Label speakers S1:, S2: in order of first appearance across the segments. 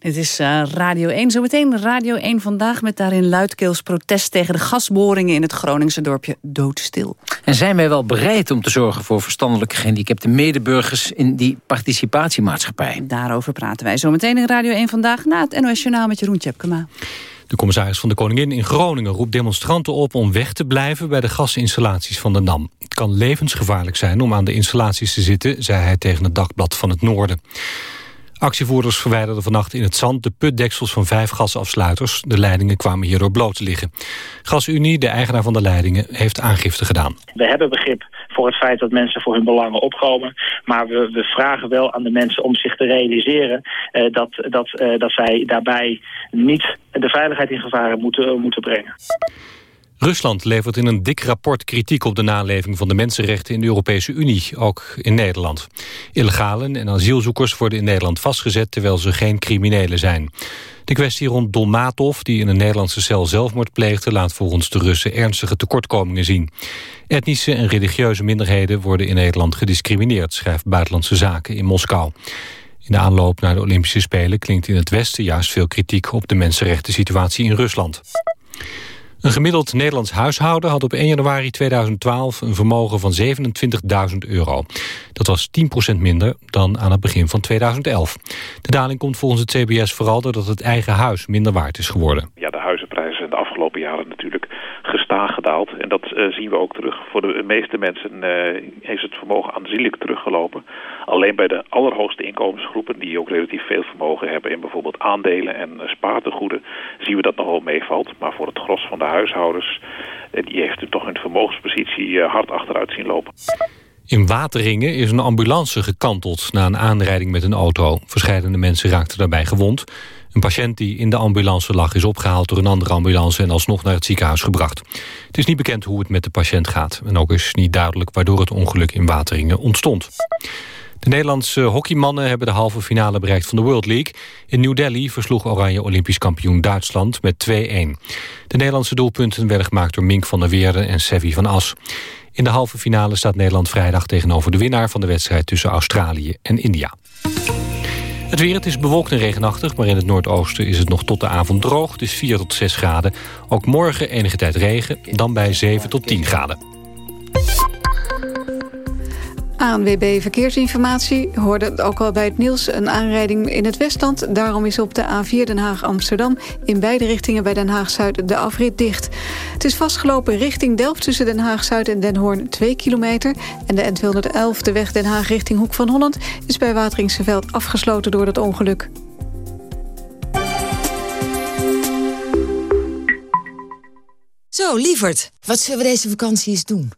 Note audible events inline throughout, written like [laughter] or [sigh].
S1: Dit is uh, Radio 1. Zometeen Radio 1 vandaag met daarin luidkeels protest tegen de gasboringen in het Groningse dorpje Doodstil.
S2: En zijn wij wel bereid om te zorgen voor verstandelijke gehandicapte medeburgers in die participatiemaatschappij?
S1: Daarover praten wij zometeen in Radio 1 vandaag na het NOS Journaal met Jeroen Tjepkema.
S3: De commissaris van de Koningin in Groningen roept demonstranten op om weg te blijven bij de gasinstallaties van de NAM. Het kan levensgevaarlijk zijn om aan de installaties te zitten, zei hij tegen het Dagblad van het Noorden. Actievoerders verwijderden vannacht in het zand de putdeksels van vijf gasafsluiters. De leidingen kwamen hierdoor bloot te liggen. GasUnie, de eigenaar van de leidingen, heeft aangifte gedaan.
S4: We hebben begrip voor het feit dat mensen voor hun belangen opkomen. Maar we, we vragen wel aan de mensen om zich te realiseren uh, dat, dat, uh, dat zij daarbij niet de veiligheid in gevaar moeten, moeten brengen.
S3: Rusland levert in een dik rapport kritiek op de naleving van de mensenrechten in de Europese Unie, ook in Nederland. Illegalen en asielzoekers worden in Nederland vastgezet terwijl ze geen criminelen zijn. De kwestie rond Dolmatov, die in een Nederlandse cel zelfmoord pleegde, laat volgens de Russen ernstige tekortkomingen zien. Etnische en religieuze minderheden worden in Nederland gediscrimineerd, schrijft Buitenlandse Zaken in Moskou. In de aanloop naar de Olympische Spelen klinkt in het Westen juist veel kritiek op de mensenrechten situatie in Rusland. Een gemiddeld Nederlands huishouden had op 1 januari 2012 een vermogen van 27.000 euro. Dat was 10% minder dan aan het begin van 2011. De daling komt volgens het CBS vooral doordat het eigen huis minder waard is geworden.
S5: Ja, de huizenprijzen zijn de afgelopen jaren natuurlijk gestaag gedaald. En dat uh, zien we ook terug. Voor de meeste mensen uh, is het vermogen aanzienlijk teruggelopen. Alleen bij de allerhoogste inkomensgroepen, die ook relatief veel vermogen hebben in bijvoorbeeld aandelen en uh, spaartegoeden, zien we dat nog wel meevalt. Maar voor het gros van de huishoudens, die heeft het toch in de vermogenspositie hard achteruit zien lopen.
S3: In Wateringen is een ambulance gekanteld na een aanrijding met een auto. Verscheidene mensen raakten daarbij gewond. Een patiënt die in de ambulance lag is opgehaald door een andere ambulance... en alsnog naar het ziekenhuis gebracht. Het is niet bekend hoe het met de patiënt gaat. En ook is niet duidelijk waardoor het ongeluk in Wateringen ontstond. De Nederlandse hockeymannen hebben de halve finale bereikt van de World League. In New Delhi versloeg Oranje Olympisch kampioen Duitsland met 2-1. De Nederlandse doelpunten werden gemaakt door Mink van der Weerden en Sevi van As. In de halve finale staat Nederland vrijdag tegenover de winnaar van de wedstrijd tussen Australië en India. Het weer, het is bewolkt en regenachtig, maar in het noordoosten is het nog tot de avond droog. Het is 4 tot 6 graden. Ook morgen enige tijd regen, dan bij 7 tot 10 graden.
S6: ANWB Verkeersinformatie hoorde ook al bij het nieuws een aanrijding in het Westland. Daarom is op de A4 Den Haag-Amsterdam in beide richtingen bij Den Haag-Zuid de afrit dicht. Het is vastgelopen richting Delft tussen Den Haag-Zuid en Den Hoorn 2 kilometer. En de N211, de weg Den Haag richting Hoek van Holland, is bij Wateringseveld afgesloten door dat ongeluk.
S7: Zo, lieverd, wat zullen we deze vakantie eens doen?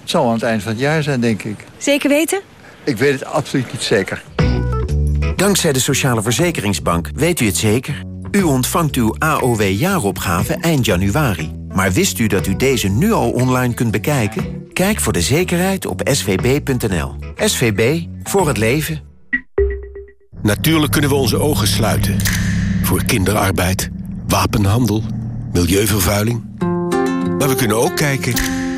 S8: Het zal aan het eind van het jaar zijn, denk ik.
S9: Zeker weten?
S8: Ik weet het absoluut niet zeker.
S10: Dankzij de Sociale Verzekeringsbank weet u het zeker. U ontvangt uw AOW-jaaropgave eind januari. Maar wist u dat u deze nu al online kunt bekijken? Kijk voor de zekerheid op svb.nl. SVB, voor het leven.
S11: Natuurlijk kunnen we onze ogen sluiten. Voor kinderarbeid, wapenhandel, milieuvervuiling. Maar we kunnen ook kijken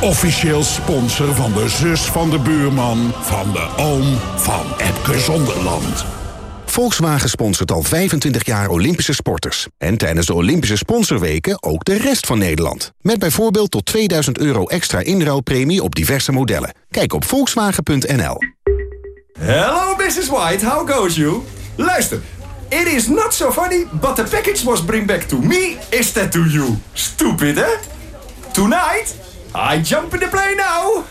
S12: Officieel sponsor van de zus van de buurman... van de oom van Epke Zonderland.
S13: Volkswagen sponsort al 25 jaar Olympische sporters. En tijdens de Olympische sponsorweken ook de rest van Nederland. Met bijvoorbeeld tot 2000 euro extra inruilpremie op diverse modellen. Kijk op volkswagen.nl.
S14: Hello Mrs. White, how goes you? Luister, it is not so funny, but the package was bring back to me instead to you. Stupid, hè? Tonight... I jump in the plane now!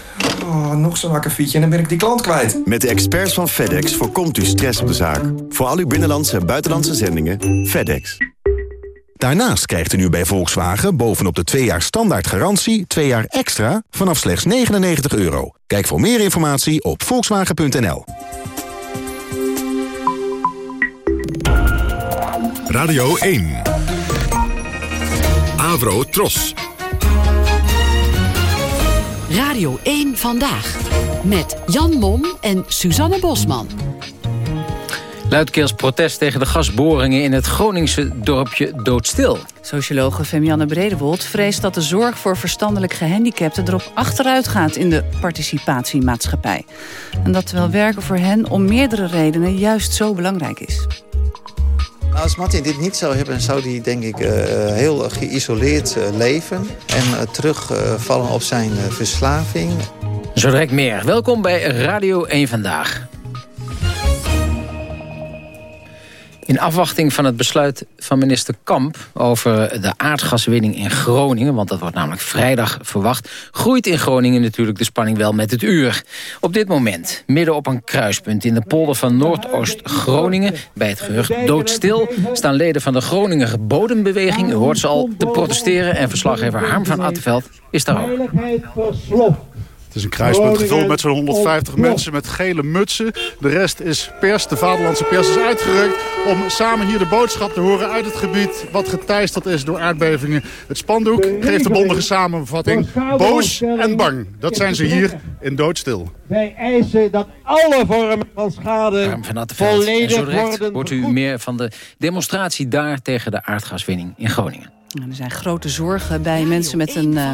S14: Oh, nog zo'n akkefietje en dan ben ik die klant kwijt.
S15: Met de experts van FedEx voorkomt u stress op de zaak. Voor al uw binnenlandse en buitenlandse zendingen, FedEx.
S13: Daarnaast krijgt u nu bij Volkswagen bovenop de 2 jaar standaard garantie... 2 jaar extra vanaf slechts 99 euro. Kijk voor meer informatie op volkswagen.nl.
S16: Radio 1. Avro Tros.
S17: Radio 1 Vandaag. Met Jan Mom en Suzanne Bosman.
S2: Luidkeels protest tegen de gasboringen in het Groningse dorpje Doodstil.
S1: Sociologe Femianne Bredewold vreest dat de zorg voor verstandelijk gehandicapten erop achteruit gaat in de participatiemaatschappij. En dat terwijl werken voor hen om meerdere redenen juist zo belangrijk is.
S18: Als Martin dit niet zou hebben, zou hij denk ik uh, heel geïsoleerd uh, leven... en uh, terugvallen op zijn verslaving.
S2: Zo direct meer. Welkom bij Radio 1 Vandaag. In afwachting van het besluit van minister Kamp over de aardgaswinning in Groningen... want dat wordt namelijk vrijdag verwacht... groeit in Groningen natuurlijk de spanning wel met het uur. Op dit moment, midden op een kruispunt in de polder van Noordoost-Groningen... bij het gehucht Doodstil staan leden van de Groninger Bodembeweging... u hoort ze al, te protesteren en verslaggever Harm van Attenveld is daar ook.
S19: Het is een kruispunt gevuld met zo'n 150 mensen met gele mutsen. De rest is pers, de vaderlandse pers is uitgerukt... om samen hier de boodschap te horen uit het gebied... wat geteisterd is door aardbevingen. Het spandoek geeft de bondige samenvatting. Boos en bang. Dat zijn ze hier in doodstil.
S20: Wij eisen dat alle vormen van schade volledig worden...
S2: Wordt u meer van de demonstratie daar tegen de aardgaswinning in Groningen.
S1: Er zijn grote zorgen bij mensen met een... Uh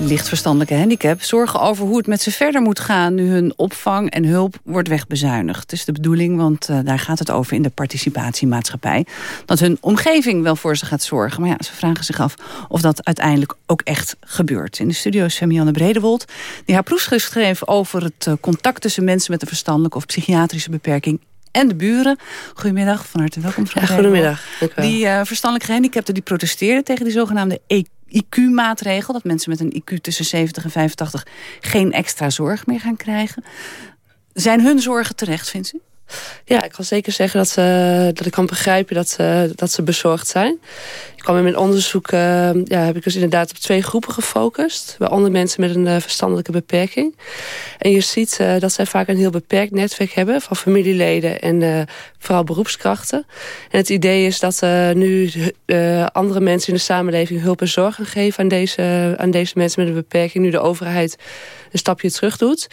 S1: licht verstandelijke handicap... zorgen over hoe het met ze verder moet gaan... nu hun opvang en hulp wordt wegbezuinigd. Het is de bedoeling, want uh, daar gaat het over in de participatiemaatschappij... dat hun omgeving wel voor ze gaat zorgen. Maar ja, ze vragen zich af of dat uiteindelijk ook echt gebeurt. In de studio is Femianne Bredewold... die haar proefschrift schreef over het uh, contact tussen mensen... met een verstandelijke of psychiatrische beperking en de buren. Goedemiddag, van harte welkom.
S21: Ja, goedemiddag.
S1: Die uh, verstandelijke gehandicapten die protesteren tegen die zogenaamde e IQ-maatregel. Dat mensen met een IQ tussen 70 en 85 geen extra zorg meer gaan krijgen. Zijn hun zorgen terecht, vindt u?
S21: Ja, ik kan zeker zeggen dat, ze, dat ik kan begrijpen dat, ze, dat ze bezorgd zijn. Kwam in mijn onderzoek, uh, ja, heb ik dus inderdaad op twee groepen gefocust. Waaronder mensen met een uh, verstandelijke beperking. En je ziet uh, dat zij vaak een heel beperkt netwerk hebben van familieleden en vooral beroepskrachten. En het idee is dat nu andere mensen in de samenleving hulp en zorg gaan geven aan deze, aan deze mensen met een beperking. Nu de overheid een stapje terug doet.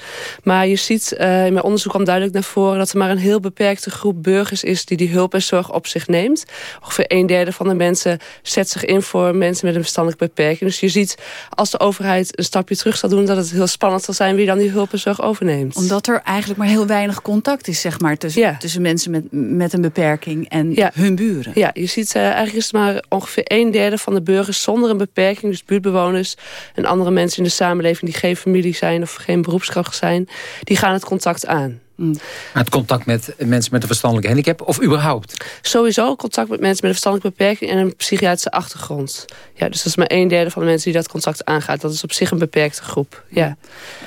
S21: Maar je ziet, in mijn onderzoek kwam duidelijk naar voren dat er maar een heel beperkte groep burgers is die die hulp en zorg op zich neemt. Ongeveer een derde van de mensen zet zich in voor mensen met een verstandelijke beperking. Dus je ziet, als de overheid een stapje terug zal doen... dat het heel spannend zal zijn wie dan die hulp en zorg overneemt.
S1: Omdat er eigenlijk maar heel weinig contact is, zeg maar... tussen, ja. tussen mensen met, met een beperking en ja. hun buren.
S21: Ja, je ziet, uh, eigenlijk is het maar ongeveer een derde van de burgers zonder een beperking... dus buurtbewoners en andere mensen in de samenleving... die geen familie zijn of geen beroepskracht zijn... die gaan het contact aan.
S2: Mm. Het contact met mensen met een verstandelijke handicap of überhaupt?
S21: Sowieso contact met mensen met een verstandelijke beperking en een psychiatrische achtergrond. Ja, dus dat is maar een derde van de mensen die dat contact aangaat. Dat is op zich een beperkte groep. Ja.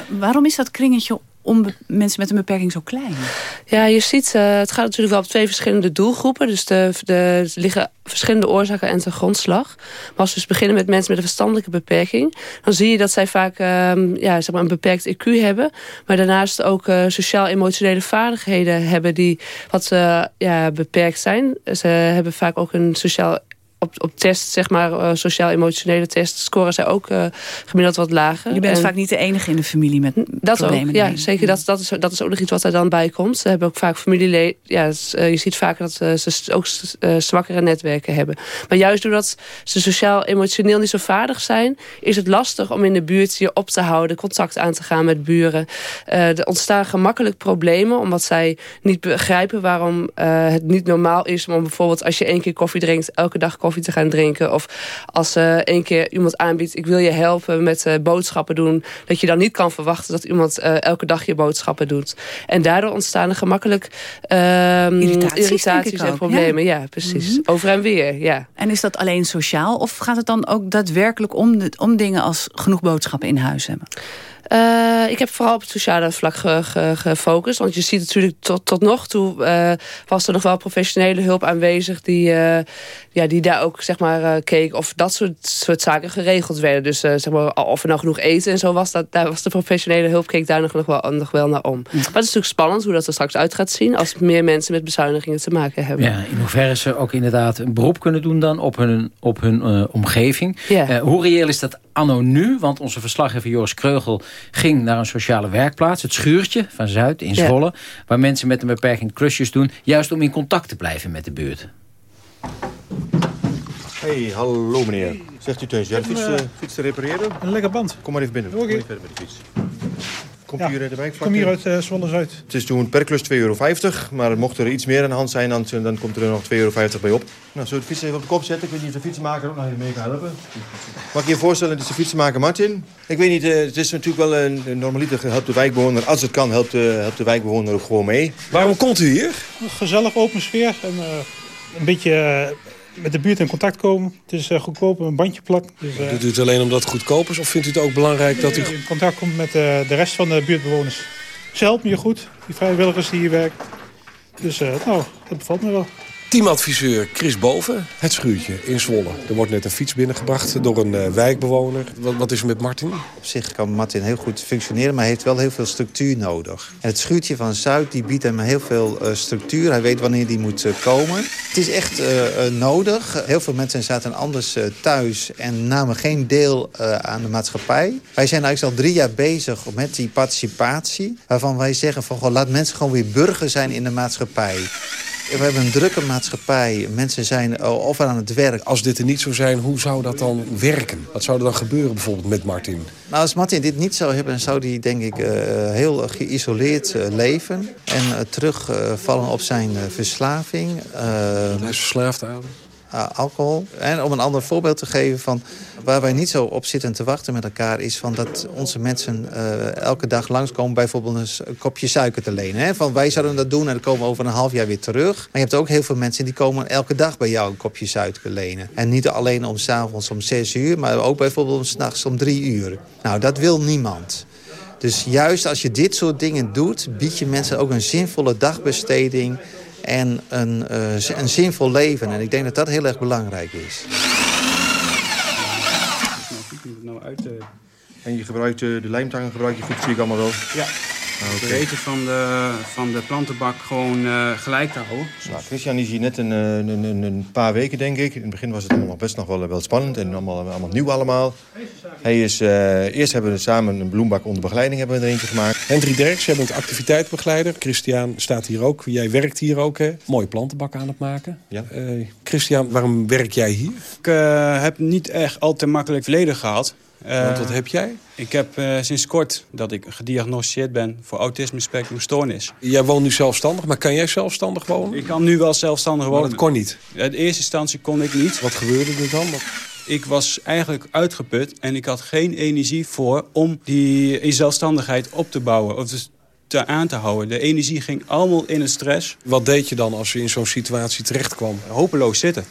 S1: Waarom is dat kringetje mensen met een beperking zo klein?
S21: Ja, je ziet, uh, het gaat natuurlijk wel op twee verschillende doelgroepen. Dus de, de, er liggen verschillende oorzaken en ten grondslag. Maar als we dus beginnen met mensen met een verstandelijke beperking... dan zie je dat zij vaak um, ja, zeg maar een beperkt IQ hebben. Maar daarnaast ook uh, sociaal-emotionele vaardigheden hebben... die wat uh, ja, beperkt zijn. Ze hebben vaak ook een sociaal op, op test, zeg maar, uh, sociaal-emotionele test, scoren zij ook uh, gemiddeld wat lager.
S1: Je bent en, vaak niet de enige in de familie met
S21: dat
S1: problemen.
S21: Ook, ja, zeker. Dat, dat, is, dat is ook nog iets wat er dan bij komt. Ze hebben ook vaak familieleden. Ja, uh, je ziet vaak dat ze ook zwakkere netwerken hebben. Maar juist doordat ze sociaal-emotioneel niet zo vaardig zijn, is het lastig om in de buurt je op te houden, contact aan te gaan met buren. er ontstaan gemakkelijk problemen, omdat zij niet begrijpen waarom het niet normaal is om bijvoorbeeld als je één keer koffie drinkt, elke dag koffie te gaan drinken. Of als één keer iemand aanbiedt, ik wil je helpen met uh, boodschappen doen. Dat je dan niet kan verwachten dat iemand uh, elke dag je boodschappen doet. En daardoor ontstaan er gemakkelijk uh,
S1: irritaties,
S21: irritaties en problemen. Ja, ja precies. Mm -hmm. Over en weer, ja.
S1: En is dat alleen sociaal of gaat het dan ook daadwerkelijk om, de, om dingen als genoeg boodschappen in huis hebben?
S21: Uh, ik heb vooral op het sociale vlak ge, ge, gefocust. Want je ziet natuurlijk tot, tot nog toe uh, was er nog wel professionele hulp aanwezig die, uh, ja, die daar ook zeg maar keek of dat soort, soort zaken geregeld werden. Dus zeg maar, of er nou genoeg eten en zo was, dat, daar was de professionele hulp keek daar nog, nog, wel, nog wel naar om. Maar het is natuurlijk spannend hoe dat er straks uit gaat zien als meer mensen met bezuinigingen te maken hebben.
S2: Ja, in hoeverre ze ook inderdaad een beroep kunnen doen dan op hun, op hun omgeving.
S21: Ja.
S2: hoe reëel is dat anno nu? Want onze verslaggever Joris Kreugel ging naar een sociale werkplaats. Het Schuurtje van Zuid in Zwolle. Ja. Waar mensen met een beperking klusjes doen. Juist om in contact te blijven met de buurt.
S22: Hey, hallo meneer. Zegt u thuis, de fiets, uh, fiets te repareren?
S23: Een lekker band.
S22: Kom maar even binnen.
S23: Oké. Okay.
S22: Even met de fiets. Komt
S23: ja.
S22: u uit de wijk?
S23: Kom hier uit uh, Zwolle-Zuid.
S22: Het is toen per klus 2,50 euro. Maar mocht er iets meer aan de hand zijn, dan, dan komt er nog 2,50 euro bij op. Nou, zullen we de fiets even op de kop zetten? Ik weet niet of de fietsenmaker ook nog even mee kan helpen. Mag ik je voorstellen, dit is de fietsenmaker Martin. Ik weet niet, uh, het is natuurlijk wel een, een normaliter helpt de wijkbewoner. Als het kan, helpt, uh, helpt de wijkbewoner ook gewoon mee. Waarom komt u hier?
S23: Een gezellig open sfeer en een beetje met de buurt in contact komen. Het is uh, goedkoop, een bandje plakken. Dus, uh,
S22: Doet u het alleen omdat het goedkoop is? Of vindt u het ook belangrijk dat u...
S23: in contact komt met uh, de rest van de buurtbewoners. Ze helpen je goed, die vrijwilligers die hier werken. Dus nou, dat bevalt me wel.
S22: Teamadviseur Chris Boven, het schuurtje in Zwolle. Er wordt net een fiets binnengebracht door een uh, wijkbewoner. Wat, wat, is er met Martin?
S18: Op zich kan Martin heel goed functioneren, maar hij heeft wel heel veel structuur nodig. En het schuurtje van Zuid die biedt hem heel veel uh, structuur. Hij weet wanneer die moet uh, komen. Het is echt nodig. Heel veel mensen zaten anders thuis en namen geen deel aan de maatschappij. Wij zijn eigenlijk al drie jaar bezig met die participatie. Waarvan wij zeggen van goh, laat mensen gewoon weer burger zijn in de maatschappij. We hebben een drukke maatschappij. Mensen zijn of aan het werk.
S22: Als dit er niet zou zijn, hoe zou dat dan werken? Wat zou er dan gebeuren bijvoorbeeld met Martin?
S18: Nou, als Martin dit niet zou hebben, zou hij denk ik uh, heel geïsoleerd uh, leven. En terugvallen op zijn verslaving.
S22: Hij is verslaafd aan?
S18: Uh, alcohol. En om een ander voorbeeld te geven van waar wij niet zo op zitten te wachten met elkaar... is van dat onze mensen uh, elke dag langskomen bijvoorbeeld een, een kopje suiker te lenen. Hè? Van wij zouden dat doen en dan komen we over een half jaar weer terug. Maar je hebt ook heel veel mensen die komen elke dag bij jou een kopje suiker lenen. En niet alleen om s'avonds om zes uur, maar ook bijvoorbeeld om s'nachts om drie uur. Nou, dat wil niemand. Dus juist als je dit soort dingen doet, bied je mensen ook een zinvolle dagbesteding en een, uh, een zinvol leven. En ik denk dat dat heel erg belangrijk is.
S22: Nou uit, uh... En je gebruikt uh, de lijmtangen, gebruik je goed, zie ik allemaal wel?
S24: Ja. Okay. De reten van de, van de plantenbak gewoon uh, gelijk te houden.
S22: Nou, Christian is hier net een, een, een, een, paar weken, denk ik. In het begin was het allemaal best nog wel, wel spannend en allemaal, allemaal nieuw allemaal. Hij is, uh, eerst hebben we samen een bloembak onder begeleiding hebben we er eentje gemaakt. Hendrik Derks, jij bent activiteitsbegeleider. Christian staat hier ook. Jij werkt hier ook, hè? Mooie plantenbak aan het maken. Ja. Uh, Christian, waarom werk jij hier?
S24: Ik uh, heb niet echt al te makkelijk verleden gehad.
S22: Want wat heb jij?
S24: Ik heb uh, sinds kort dat ik gediagnosticeerd ben voor autisme spectrum stoornis.
S22: Jij woont nu zelfstandig, maar kan jij zelfstandig wonen?
S24: Ik kan nu wel zelfstandig wonen.
S22: Maar dat kon niet?
S24: In eerste instantie kon ik niet.
S22: Wat gebeurde er dan?
S24: Ik was eigenlijk uitgeput en ik had geen energie voor om die zelfstandigheid op te bouwen. Of dus te aan te houden. De energie ging allemaal in het stress.
S22: Wat deed je dan als je in zo'n situatie terecht kwam?
S24: Hopeloos zitten.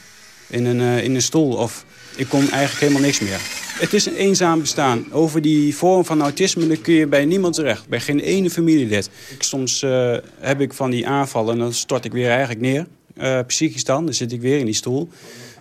S24: In een, uh, in een stoel of ik kon eigenlijk helemaal niks meer. Het is een eenzaam bestaan. Over die vorm van autisme kun je bij niemand terecht. Bij geen ene familielid. Soms uh, heb ik van die aanvallen en dan stort ik weer eigenlijk neer. Uh, psychisch dan, dan zit ik weer in die stoel.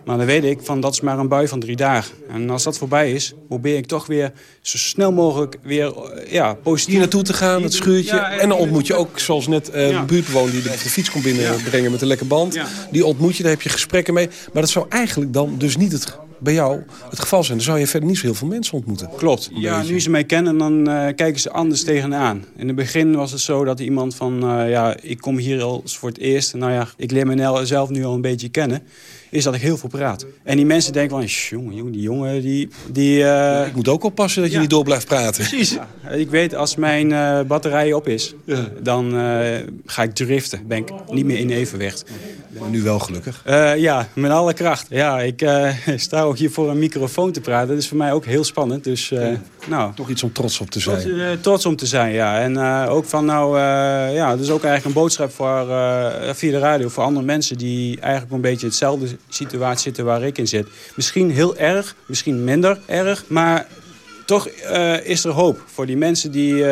S24: Maar dan weet ik van dat is maar een bui van drie dagen. En als dat voorbij is, probeer ik toch weer zo snel mogelijk weer ja, positief...
S22: Hier naartoe te gaan, het schuurtje. Ja, en, en dan ontmoet je ook, zoals net uh, ja. buurtbewoner die de, de fiets komt binnenbrengen ja. met een lekker band. Die ontmoet je, daar heb je gesprekken mee. Maar dat zou eigenlijk dan dus niet het bij jou het geval zijn. Dan zou je verder niet zo heel veel mensen ontmoeten.
S24: Klopt. Ja, nu ze mij kennen, dan uh, kijken ze anders tegenaan. In het begin was het zo dat iemand van... Uh, ja, ik kom hier al voor het eerst. Nou ja, ik leer mezelf nu al een beetje kennen. Is dat ik heel veel praat. En die mensen denken van... jongen, jongen die jongen, die... die uh...
S22: ik moet ook oppassen dat je ja. niet door blijft praten.
S24: Precies. Ja. Ik weet, als mijn batterij op is... dan ga ik driften. Ben ik niet meer in evenwicht.
S22: Ben nu wel gelukkig?
S24: Ja, met alle kracht. Ja, ik [laughs] sta ook hier voor een microfoon te praten. Dat is voor mij ook heel spannend. Dus, nou,
S22: Toch iets om trots op te zijn.
S24: Trots, trots om te zijn, ja. En ook van nou, ja, dat is ook eigenlijk een boodschap voor, via de radio voor andere mensen die eigenlijk een beetje hetzelfde situatie zitten waar ik in zit. Misschien heel erg, misschien minder erg, maar toch is er hoop voor die mensen die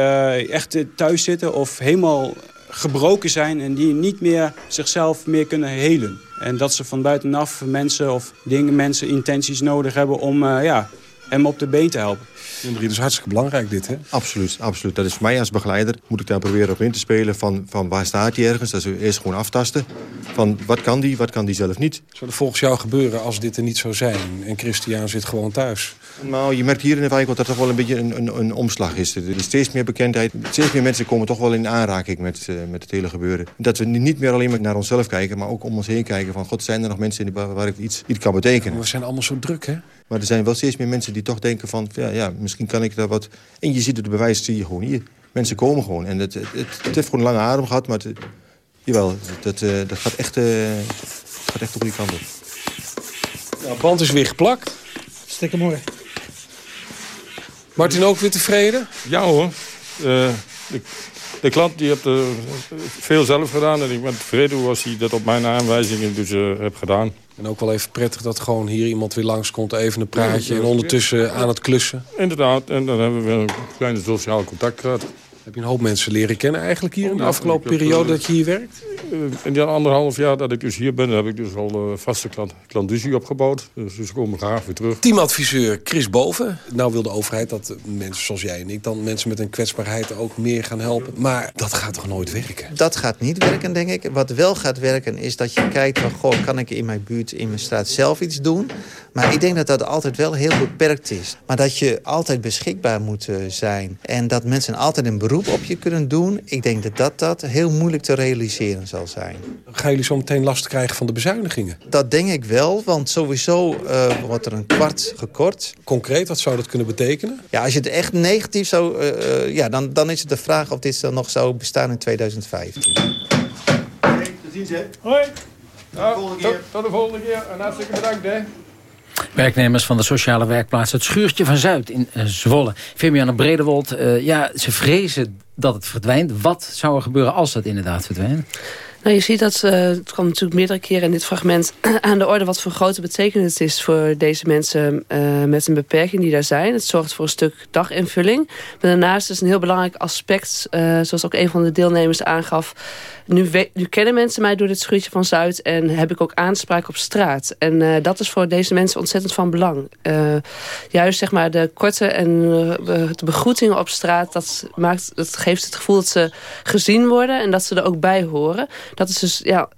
S24: echt thuis zitten of helemaal gebroken zijn en die niet meer zichzelf meer kunnen helen. En dat ze van buitenaf mensen of dingen, mensen intenties nodig hebben om uh, ja, hem op de been te helpen.
S22: Dat is hartstikke belangrijk dit, hè?
S25: Absoluut, absoluut. Dat is voor mij als begeleider. Moet ik daar proberen op in te spelen van, van waar staat hij ergens. Dat is eerst gewoon aftasten. Van wat kan die, wat kan die zelf niet.
S22: Zou er volgens jou gebeuren als dit er niet zou zijn? En Christian zit gewoon thuis?
S25: Nou, je merkt hier in de wijk dat er toch wel een beetje een, een, een, omslag is. Er is steeds meer bekendheid. Steeds meer mensen komen toch wel in aanraking met, uh, met het hele gebeuren. Dat we niet meer alleen maar naar onszelf kijken, maar ook om ons heen kijken. Van god, zijn er nog mensen waar, waar ik iets, iets kan betekenen?
S22: We zijn allemaal zo druk, hè?
S25: Maar er zijn wel steeds meer mensen die toch denken van... ja, ja misschien kan ik daar wat... En je ziet het bewijs, zie je gewoon hier. Mensen komen gewoon. En het, het, het, heeft gewoon een lange adem gehad, maar het, jawel, dat, uh, dat gaat, echt, uh, gaat echt op die kant op.
S22: Nou, band is weer geplakt.
S23: Stikken mooi.
S22: Martin ook weer tevreden?
S26: Ja hoor. Uh, de, de, klant die heeft uh, veel zelf gedaan en ik ben tevreden hoe hij dat op mijn aanwijzingen dus uh, heb gedaan.
S22: En ook wel even prettig dat gewoon hier iemand weer langskomt, even een praatje... en ondertussen aan het klussen.
S26: Inderdaad, en dan hebben we een kleine sociaal contact gehad.
S22: Heb je een hoop mensen leren kennen eigenlijk hier in de afgelopen periode dat je hier werkt?
S26: Eh, in die anderhalf jaar dat ik dus hier ben, heb ik dus al uh, vaste klant, klandizie opgebouwd. Dus, dus komen graag weer terug.
S22: Teamadviseur Chris Boven. Nou wil de overheid dat mensen zoals jij en ik dan mensen met een kwetsbaarheid ook meer gaan helpen. Maar dat gaat toch nooit werken?
S18: Dat gaat niet werken, denk ik. Wat wel gaat werken is dat je kijkt van, goh, kan ik in mijn buurt, in mijn straat zelf iets doen? Maar ik denk dat dat altijd wel heel beperkt is. Maar dat je altijd beschikbaar moet eh, zijn. En dat mensen altijd een beroep op je kunnen doen. Ik denk dat dat, dat heel moeilijk te realiseren zal zijn.
S22: Gaan jullie zo meteen last krijgen van de bezuinigingen?
S18: Dat denk ik wel, want sowieso uh, wordt er een kwart gekort.
S22: Concreet, wat zou dat kunnen betekenen?
S18: Ja, als je het echt negatief zou... Uh, ja, dan, dan is het de vraag of dit dan nog zou bestaan in 2005.
S26: Hey, tot ziens, hè. Hoi. Tot, tot de volgende keer en hartstikke bedankt, hè.
S2: Werknemers van de sociale werkplaats Het Schuurtje van Zuid in eh, Zwolle. Viviane Bredewold, uh, ja, ze vrezen dat het verdwijnt. Wat zou er gebeuren als dat inderdaad verdwijnt?
S21: Nou, je ziet dat, uh, het kwam natuurlijk meerdere keren in dit fragment [clears throat] aan de orde... wat voor grote betekenis het is voor deze mensen met een beperking die daar zijn. Het zorgt voor een stuk daginvulling. Maar daarnaast is een heel belangrijk aspect, zoals ook een van de deelnemers aangaf... Nu, kennen mensen mij door dit schuurtje van Zuid... en heb ik ook aanspraak op straat. En uh, dat is voor deze mensen ontzettend van belang. Uh, juist zeg maar de korte en uh, de begroetingen op straat... Dat, maakt, dat geeft het gevoel dat ze gezien worden... en dat ze er ook bij horen. Dat is dus, ja,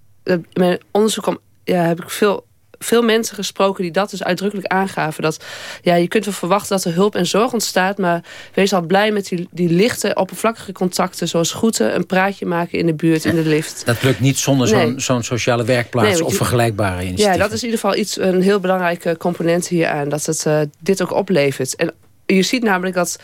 S21: mijn onderzoek om, ja, heb ik veel veel mensen gesproken die dat dus uitdrukkelijk aangaven. Dat ja, je kunt wel verwachten dat er hulp en zorg ontstaat... maar wees al blij met die, die lichte, oppervlakkige contacten... zoals groeten, een praatje maken in de buurt, in de lift.
S2: Dat lukt niet zonder zo'n zo'n sociale werkplaats... of vergelijkbare initiatieven.
S21: Ja, dat is in ieder geval iets, een heel belangrijke component hier aan... dat het uh, dit ook oplevert. En je ziet namelijk dat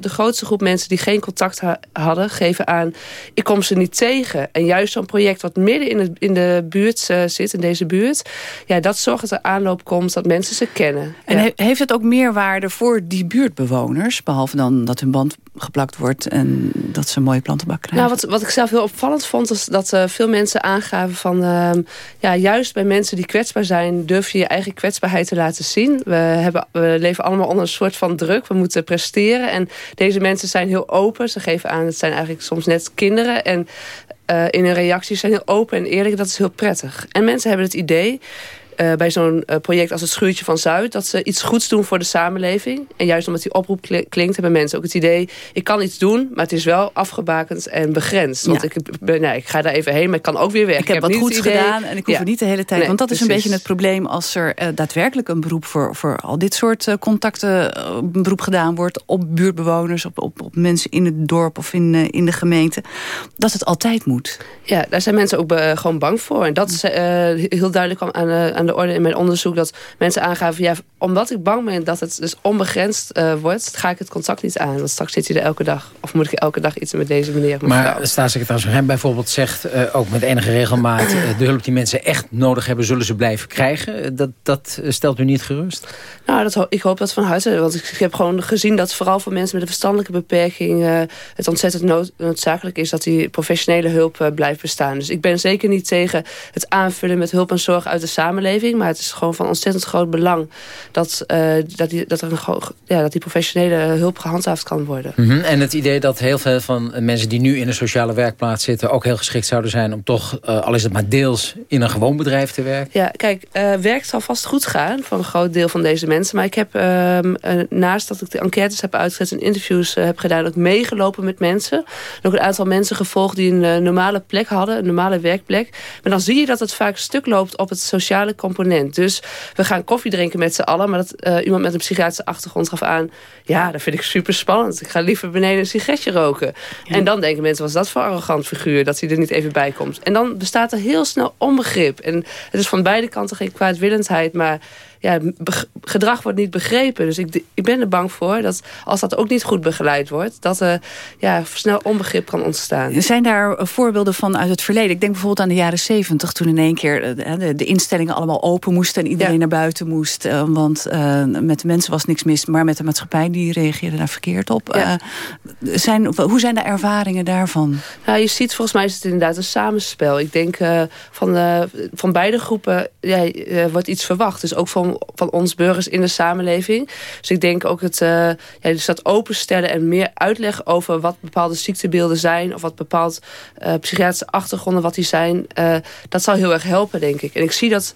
S21: de grootste groep mensen die geen contact hadden... geven aan, ik kom ze niet tegen. En juist zo'n project wat midden in, het, in de buurt uh, zit, in deze buurt... ja, dat zorgt dat er aanloop komt, dat mensen ze kennen.
S1: En heeft het ook meerwaarde voor die buurtbewoners? Behalve dan dat hun band geplakt wordt en dat ze een mooie plantenbak krijgen?
S21: Nou, wat, wat ik zelf heel opvallend vond... is dat uh, veel mensen aangaven van... Uh, ja, juist bij mensen die kwetsbaar zijn... durf je je eigen kwetsbaarheid te laten zien. We, hebben, we leven allemaal onder een soort van druk. We moeten presteren. En deze mensen zijn heel open. Ze geven aan, het zijn eigenlijk soms net kinderen. En uh, in hun reacties zijn heel open en eerlijk. Dat is heel prettig. En mensen hebben het idee uh, bij zo'n uh, project als het Schuurtje van Zuid... dat ze iets goeds doen voor de samenleving. En juist omdat die oproep klinkt, hebben mensen ook het idee... ik kan iets doen, maar het is wel afgebakend en begrensd. Want ik, ben, nou, ik ga daar even heen, maar ik kan ook weer weg.
S1: Ik, heb, wat goeds gedaan en ik hoef ja. het niet de hele tijd. Nee, want dat is een beetje het probleem als er uh, daadwerkelijk een beroep... voor, voor al dit soort contacten een beroep gedaan wordt... op buurtbewoners, op, op, op mensen in het dorp of in, in de gemeente. Dat het altijd moet.
S21: Ja, daar zijn mensen ook gewoon bang voor. En dat is heel duidelijk aan, aan de orde in mijn onderzoek dat mensen aangaven... ja, omdat ik bang ben dat het dus onbegrensd uh, wordt... ga ik het contact niet aan. Want straks zit hij er elke dag. Of moet ik elke dag iets met deze meneer.
S2: Maar staatssecretaris Van Rem bijvoorbeeld zegt... Uh, ook met enige regelmaat... Uh, de hulp die mensen echt nodig hebben... zullen ze blijven krijgen. Dat, dat stelt u niet gerust?
S21: Nou, dat, ik hoop dat van harte. Want ik, ik heb gewoon gezien dat vooral voor mensen met een verstandelijke beperking... het ontzettend nood, noodzakelijk is dat die professionele hulp blijft bestaan. Dus ik ben zeker niet tegen het aanvullen met hulp en zorg uit de samenleving. Maar het is gewoon van ontzettend groot belang dat, uh, dat, die, dat, er een, ja, dat die professionele hulp gehandhaafd kan worden.
S2: Mm -hmm. En het idee dat heel veel van mensen die nu in een sociale werkplaats zitten... ook heel geschikt zouden zijn om toch, uh, al is het maar deels... in een gewoon bedrijf te werken?
S21: Ja, kijk, uh, werk zal vast goed gaan voor een groot deel van deze mensen. Maar ik heb ehm, naast dat ik de enquêtes heb uitgezet... en interviews heb gedaan, ook meegelopen met mensen. En ook een aantal mensen gevolgd die een normale plek hadden. Een normale werkplek. Maar dan zie je dat het vaak stuk loopt op het sociale component. Dus we gaan koffie drinken met z'n allen. Maar dat uh, iemand met een psychiatrische achtergrond gaf aan... ja, dat vind ik super spannend. Ik ga liever beneden een sigaretje roken. Ja. En dan denken mensen, wat is dat voor arrogant figuur... dat hij er niet even bij komt. En dan bestaat er heel snel onbegrip. En het is van beide kanten geen kwaadwillendheid... maar ja, gedrag wordt niet begrepen. Dus ik, ik ben er bang voor dat als dat ook niet goed begeleid wordt... dat er ja, snel onbegrip kan ontstaan.
S1: Zijn daar voorbeelden van uit het verleden? Ik denk bijvoorbeeld aan de jaren zeventig... toen in één keer eh, de, de, instellingen allemaal open moesten... en iedereen naar buiten moest. Uh, want uh, met de mensen was niks mis, maar met de maatschappij... die reageerde daar verkeerd op. Ja. Uh, zijn, hoe zijn de ervaringen daarvan?
S21: Nou, je ziet, volgens mij is het inderdaad een samenspel. Ik denk van, van beide groepen ja, wordt iets verwacht. Dus ook van van, ons burgers in de samenleving. Dus ik denk ook het, uh, ja, dus dat openstellen en meer uitleg over wat bepaalde ziektebeelden zijn... of wat bepaald uh, psychiatrische achtergronden, wat die zijn... Uh, dat zal heel erg helpen, denk ik. En ik zie dat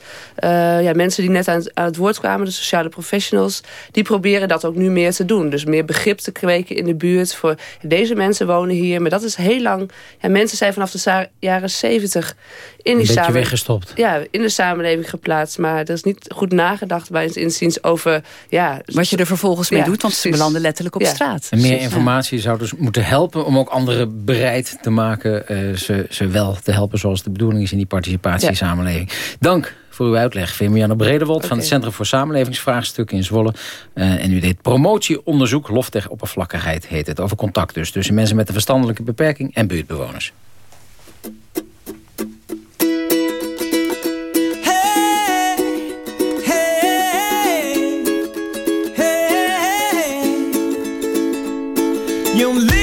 S21: ja, mensen die net aan het, aan het woord kwamen, de sociale professionals... die proberen dat ook nu meer te doen. Dus meer begrip te kweken in de buurt voor deze mensen wonen hier. Maar dat is heel lang... Mensen zijn vanaf de jaren zeventig in die
S2: samenleving... weggestopt.
S21: Ja, in de samenleving geplaatst. Maar er is niet goed nagedacht bij het inziens over... Ja,
S1: Wat je er vervolgens mee doet, want ze belanden letterlijk op
S21: ja.
S1: straat.
S2: En meer informatie zou dus moeten helpen om ook anderen bereid te maken... Uh, ze, ze wel te helpen zoals de bedoeling is in die participatiesamenleving. Dank voor uw uitleg. Vemianne Bredewold okay. van het Centrum voor Samenlevingsvraagstukken in Zwolle. Uh, en u deed promotieonderzoek, lof tegen oppervlakkigheid heet het. Over contact dus tussen mensen met een verstandelijke beperking en buurtbewoners.
S27: You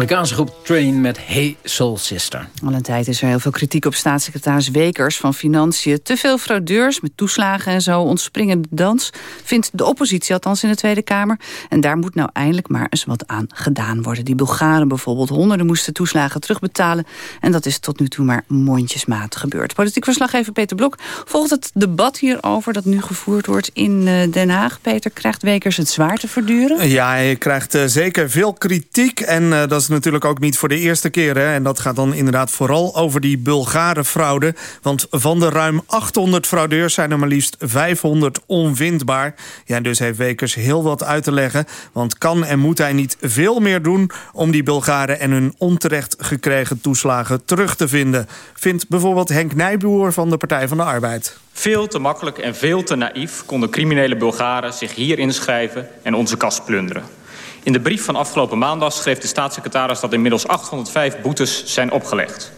S2: Amerikaanse groep Train met Hey Soul Sister.
S1: Al een tijd is er heel veel kritiek op staatssecretaris Wekers van Financiën. Te veel fraudeurs met toeslagen en zo ontspringende dans... vindt de oppositie althans in de Tweede Kamer. En daar moet nou eindelijk maar eens wat aan gedaan worden. Die Bulgaren bijvoorbeeld honderden moesten toeslagen terugbetalen. En dat is tot nu toe maar mondjesmaat gebeurd. Politiek verslaggever Peter Blok volgt het debat hierover... dat nu gevoerd wordt in eh, Den Haag. Peter, krijgt Wekers het zwaar te verduren?
S28: Ja, hij krijgt uh, zeker veel kritiek. En uh, dat is natuurlijk ook niet voor de eerste keer. Hè. En dat gaat dan inderdaad vooral over die Bulgare fraude. Want van de ruim 800 fraudeurs zijn er maar liefst 500 onvindbaar. Ja, dus heeft Wekers heel wat uit te leggen. Want kan en moet hij niet veel meer doen... om die Bulgaren en hun onterecht gekregen toeslagen terug te vinden? Vindt bijvoorbeeld Henk Nijboer van de Partij van de Arbeid.
S29: Veel te makkelijk en veel te naïef konden criminele Bulgaren zich hier inschrijven en onze kas plunderen. In de brief van afgelopen maandag schreef de staatssecretaris dat inmiddels 805 boetes zijn opgelegd.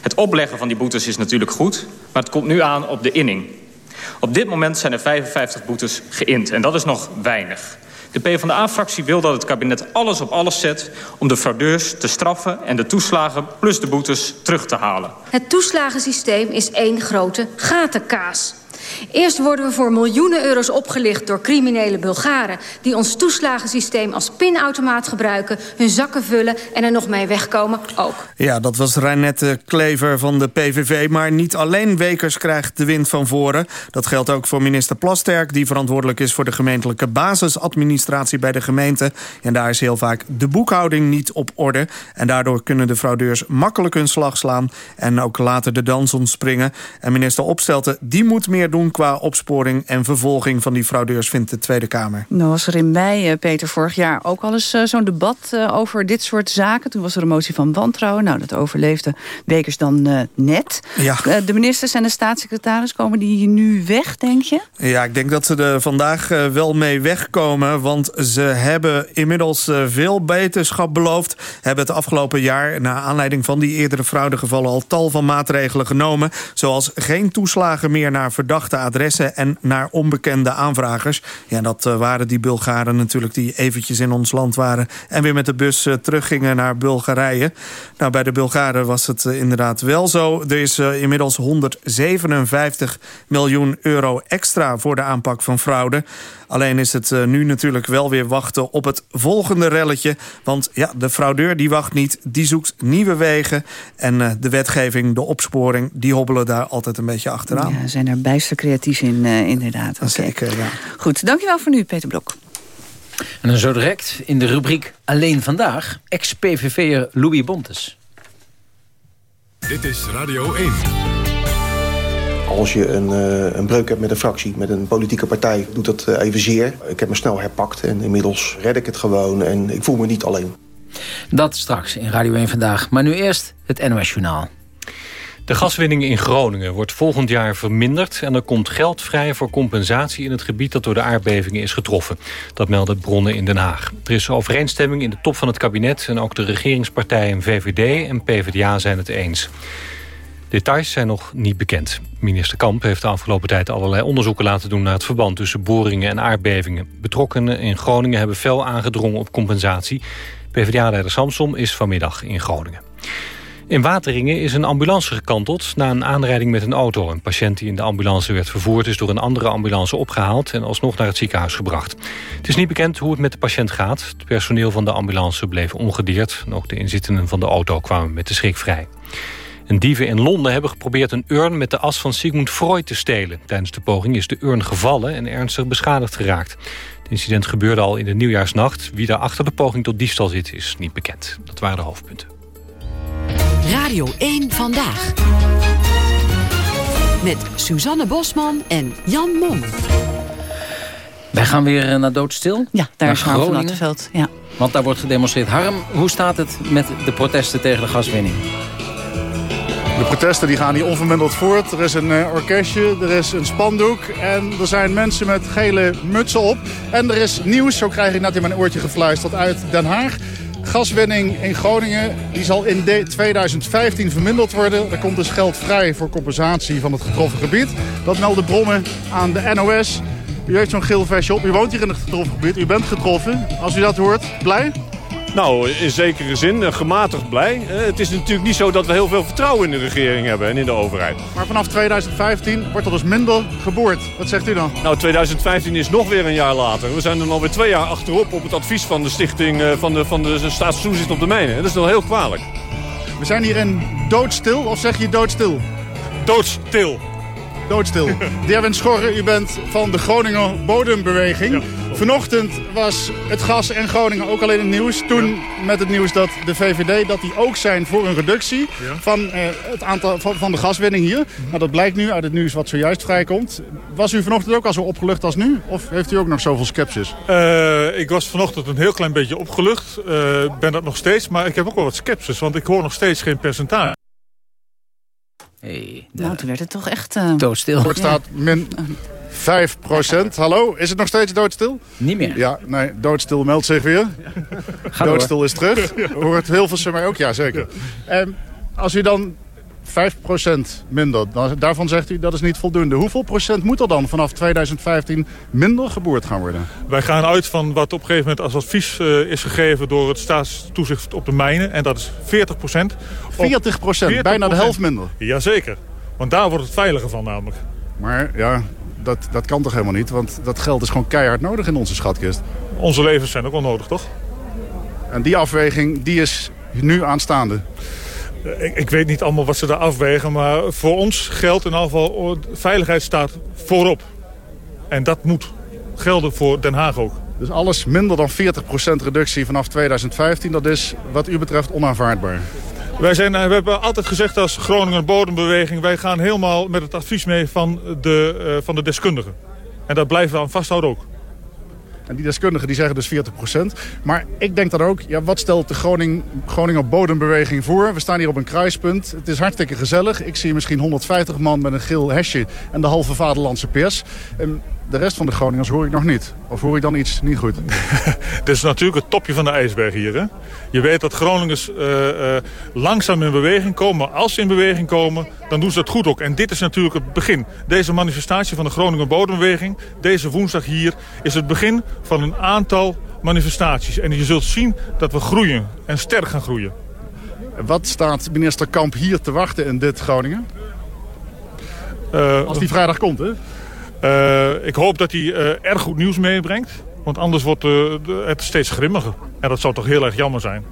S29: Het opleggen van die boetes is natuurlijk goed, maar het komt nu aan op de inning. Op dit moment zijn er 55 boetes geïnd en dat is nog weinig. De PvdA-fractie wil dat het kabinet alles op alles zet... om de fraudeurs te straffen en de toeslagen plus de boetes terug te halen.
S30: Het toeslagensysteem is één grote gatenkaas. Eerst worden we voor miljoenen euro's opgelicht door criminele Bulgaren... die ons toeslagensysteem als pinautomaat gebruiken... hun zakken vullen en er nog mee wegkomen ook.
S28: Ja, dat was Reinette Klever van de PVV. Maar niet alleen Wekers krijgt de wind van voren. Dat geldt ook voor minister Plasterk... die verantwoordelijk is voor de gemeentelijke basisadministratie bij de gemeente. En daar is heel vaak de boekhouding niet op orde. En daardoor kunnen de fraudeurs makkelijk hun slag slaan... en ook later de dans ontspringen. En minister Opstelten, die moet meer doen qua opsporing en vervolging van die fraudeurs, vindt de Tweede Kamer.
S1: Nou was er in mei, eh, Peter, vorig jaar ook al eens uh, zo'n debat uh, over dit soort zaken. Toen was er een motie van wantrouwen. Nou, dat overleefde Wekers dan uh, net.
S28: Ja.
S1: de ministers en de staatssecretaris, komen die hier nu weg, denk je?
S28: Ja, ik denk dat ze er vandaag wel mee wegkomen. Want ze hebben inmiddels veel beterschap beloofd. Hebben het afgelopen jaar, na aanleiding van die eerdere fraudegevallen... al tal van maatregelen genomen. Zoals geen toeslagen meer naar verdachten adressen en naar onbekende aanvragers. Ja, dat uh, waren die Bulgaren natuurlijk die eventjes in ons land waren... en weer met de bus uh, teruggingen naar Bulgarije. Nou, bij de Bulgaren was het uh, inderdaad wel zo. Er is inmiddels 157 miljoen euro extra voor de aanpak van fraude. Alleen is het nu natuurlijk wel weer wachten op het volgende relletje. Want ja, de fraudeur die wacht niet, die zoekt nieuwe wegen. En de wetgeving, de opsporing, die hobbelen daar altijd een beetje achteraan.
S1: Ja, zijn er bijster creatief in, uh, inderdaad. Okay.
S28: Zeker, ja.
S1: Goed, dankjewel voor nu, Peter Blok.
S2: En dan zo direct in de rubriek Alleen Vandaag... ex-PVV'er Louis Bontes.
S31: Dit is Radio 1.
S25: Als je een, uh, een breuk hebt met een fractie, met een politieke partij... doet dat uh, even zeer. Ik heb me snel herpakt en inmiddels red ik het gewoon... en ik voel me niet alleen.
S2: Dat straks in Radio 1 Vandaag. Maar nu eerst het NOS Journaal.
S3: De gaswinning in Groningen wordt volgend jaar verminderd... en er komt geld vrij voor compensatie in het gebied... dat door de aardbevingen is getroffen. Dat melden bronnen in Den Haag. Er is overeenstemming in de top van het kabinet... en ook de regeringspartijen VVD en PvdA zijn het eens. Details zijn nog niet bekend. Minister Kamp heeft de afgelopen tijd allerlei onderzoeken laten doen... naar het verband tussen boringen en aardbevingen. Betrokkenen in Groningen hebben fel aangedrongen op compensatie. PvdA-leider Samsom is vanmiddag in Groningen. In Wateringen is een ambulance gekanteld na een aanrijding met een auto. Een patiënt die in de ambulance werd vervoerd is door een andere ambulance opgehaald en alsnog naar het ziekenhuis gebracht. Het is niet bekend hoe het met de patiënt gaat. Het personeel van de ambulance bleef ongedeerd. En ook de inzittenden van de auto kwamen met de schrik vrij. En dieven in Londen hebben geprobeerd een urn met de as van Sigmund Freud te stelen. Tijdens de poging is de urn gevallen en ernstig beschadigd geraakt. Het incident gebeurde al in de nieuwjaarsnacht. Wie daar achter de poging tot diefstal zit is niet bekend. Dat waren de hoofdpunten.
S32: Radio 1 Vandaag. Met Suzanne Bosman en Jan Mom.
S2: Wij gaan weer naar doodstil.
S1: Ja, daar is Harm van Attenveld. Ja.
S2: Want daar wordt gedemonstreerd. Harm, hoe staat het met de protesten tegen de gaswinning?
S19: De protesten die gaan hier onverminderd voort. Er is een uh, orkestje, er is een spandoek en er zijn mensen met gele mutsen op. En er is nieuws, zo krijg ik net in mijn oortje gefluisterd, uit Den Haag. Gaswinning in Groningen die zal in 2015 verminderd worden. Er komt dus geld vrij voor compensatie van het getroffen gebied. Dat melden bronnen aan de NOS. U heeft zo'n geel vestje op. U woont hier in het getroffen gebied. U bent getroffen. Als u dat hoort, blij?
S33: Nou, in zekere zin gematigd blij. het is natuurlijk niet zo dat we heel veel vertrouwen in de regering hebben en in de overheid.
S19: Maar vanaf 2015 wordt er dus minder geboord. Wat zegt u dan?
S33: Nou, 2015 is nog weer een jaar later. We zijn er alweer twee jaar achterop op het advies van de stichting van de, van de staatstoezicht op de mijnen. Dat is wel heel kwalijk.
S19: We zijn hier in doodstil, of zeg je doodstil?
S33: Doodstil.
S19: Doodstil. [laughs] Derwin Schorre, u bent van de Groninger Bodembeweging. Vanochtend was het gas en Groningen ook al in het nieuws. Toen met het nieuws dat de VVD dat die ook zijn voor een reductie van, eh, het aantal, van, van, de gaswinning hier. Nou, dat blijkt nu uit het nieuws wat zojuist vrijkomt. Was u vanochtend ook al zo opgelucht als nu? Of heeft u ook nog zoveel sceptisch?
S34: Uh, ik was vanochtend een heel klein beetje opgelucht. Uh, ben dat nog steeds. Maar ik heb ook wel wat sceptisch. Want ik hoor nog steeds geen percentage.
S1: Hey, nou, toen werd het toch echt... Uh,
S2: doodstil.
S19: Het staat min 5 procent. Hallo, is het nog steeds doodstil?
S2: Niet meer.
S19: Ja, nee, doodstil meldt zich weer. Doodstil is terug. [laughs] Hoort heel veel mij ook? Ja, zeker. En als u dan 5% minder. Daarvan zegt u dat is niet voldoende. Hoeveel procent moet er dan vanaf 2015 minder geboord gaan worden?
S34: Wij gaan uit van wat op een gegeven moment als advies uh, is gegeven door het staatstoezicht op de mijnen. En dat is 40
S19: procent. 40 procent, bijna de helft minder.
S34: Jazeker, want daar wordt het veiliger van namelijk.
S19: Maar ja, dat, dat kan toch helemaal niet? Want dat geld is gewoon keihard nodig in onze schatkist.
S34: Onze levens zijn ook wel nodig, toch?
S19: En die afweging, die is nu aanstaande.
S34: Ik, ik, weet niet allemaal wat ze daar afwegen, maar voor ons geldt in ieder geval... Oh, veiligheid staat voorop. En dat moet gelden voor Den Haag ook.
S19: Dus alles minder dan 40% reductie vanaf 2015, dat is wat u betreft onaanvaardbaar.
S34: Wij zijn, eh, we hebben altijd gezegd als Groningen Bodembeweging... wij gaan helemaal met het advies mee van de, uh, van de deskundigen. En dat blijven we aan vasthouden ook.
S19: En die deskundigen die zeggen dus 40% Maar ik denk dan ook, ja, wat stelt de Groning, Groninger bodembeweging voor? We staan hier op een kruispunt. Het is hartstikke gezellig. Ik zie misschien 150 man met een geel hesje en de halve vaderlandse pers. En de rest van de Groningers hoor ik nog niet. Of hoor ik dan iets niet goed? [laughs]
S34: Dit is natuurlijk het topje van de ijsberg hier. Hè? Je weet dat Groningers uh, uh, langzaam in beweging komen. Maar als ze in beweging komen, dan doen ze dat goed ook. En dit is natuurlijk het begin. Deze manifestatie van de Groninger Bodembeweging, deze woensdag hier... is het begin van een aantal manifestaties. En je zult zien dat we groeien en sterk gaan groeien.
S19: Wat staat minister Kamp hier te wachten in dit Groningen? Uh, Als die vrijdag komt, hè?
S34: Uh, ik hoop dat hij uh, erg goed nieuws meebrengt. Want anders wordt uh, het steeds grimmiger. En dat zou toch heel erg jammer zijn.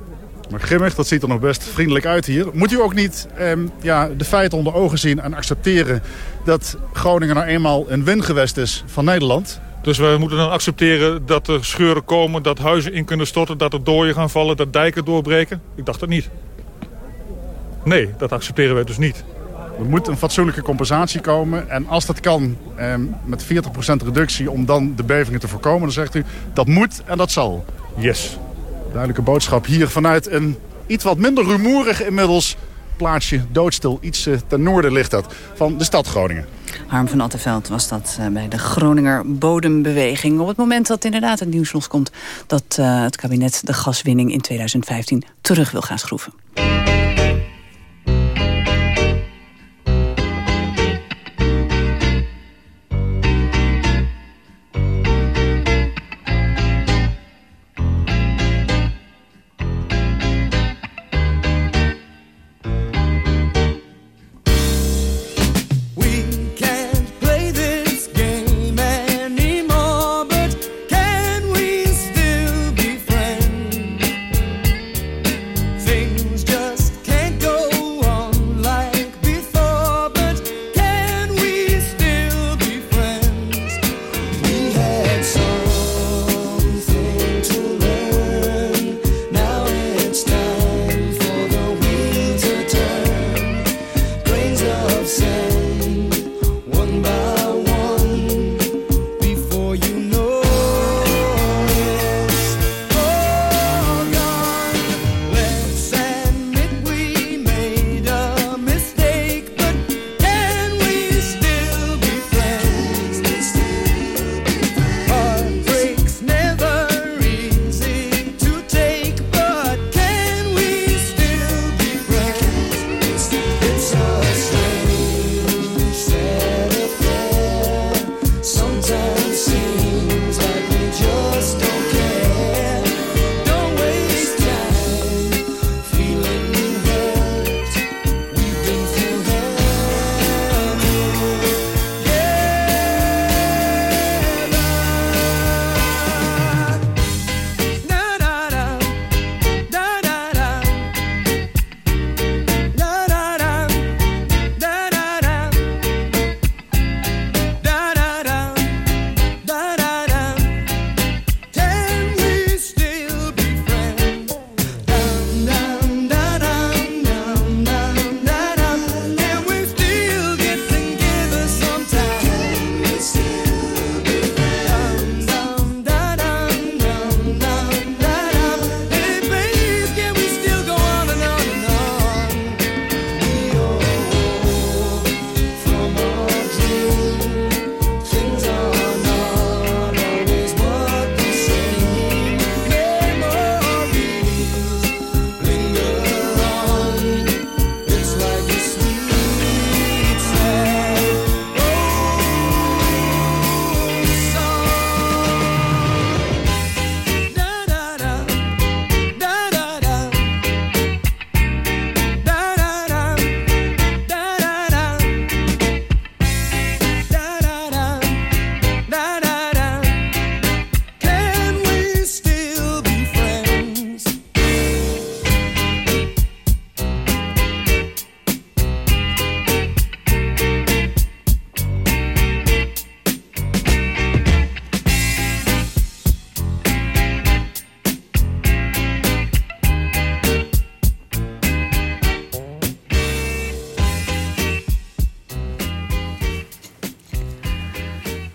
S19: Maar grimmig, dat ziet er nog best vriendelijk uit hier. Moet u ook niet um, ja, de feiten onder ogen zien en accepteren... dat Groningen nou eenmaal een wingewest is van Nederland?
S34: Dus we moeten dan accepteren dat er scheuren komen... dat huizen in kunnen storten, dat er dooien gaan vallen... dat dijken doorbreken? Ik dacht dat niet. Nee, dat accepteren wij dus niet.
S19: Er moet een fatsoenlijke compensatie komen. En als dat kan eh, met 40% reductie om dan de bevingen te voorkomen... dan zegt u dat moet en dat zal.
S34: Yes.
S19: Duidelijke boodschap hier vanuit een iets wat minder rumoerig inmiddels plaatsje doodstil. Iets uh, ten noorden ligt dat van de stad Groningen.
S1: Harm van Attenveld was dat uh, bij de Groninger Bodembeweging. Op het moment dat inderdaad het nieuws loskomt... dat uh, het kabinet de gaswinning in 2015 terug wil gaan schroeven.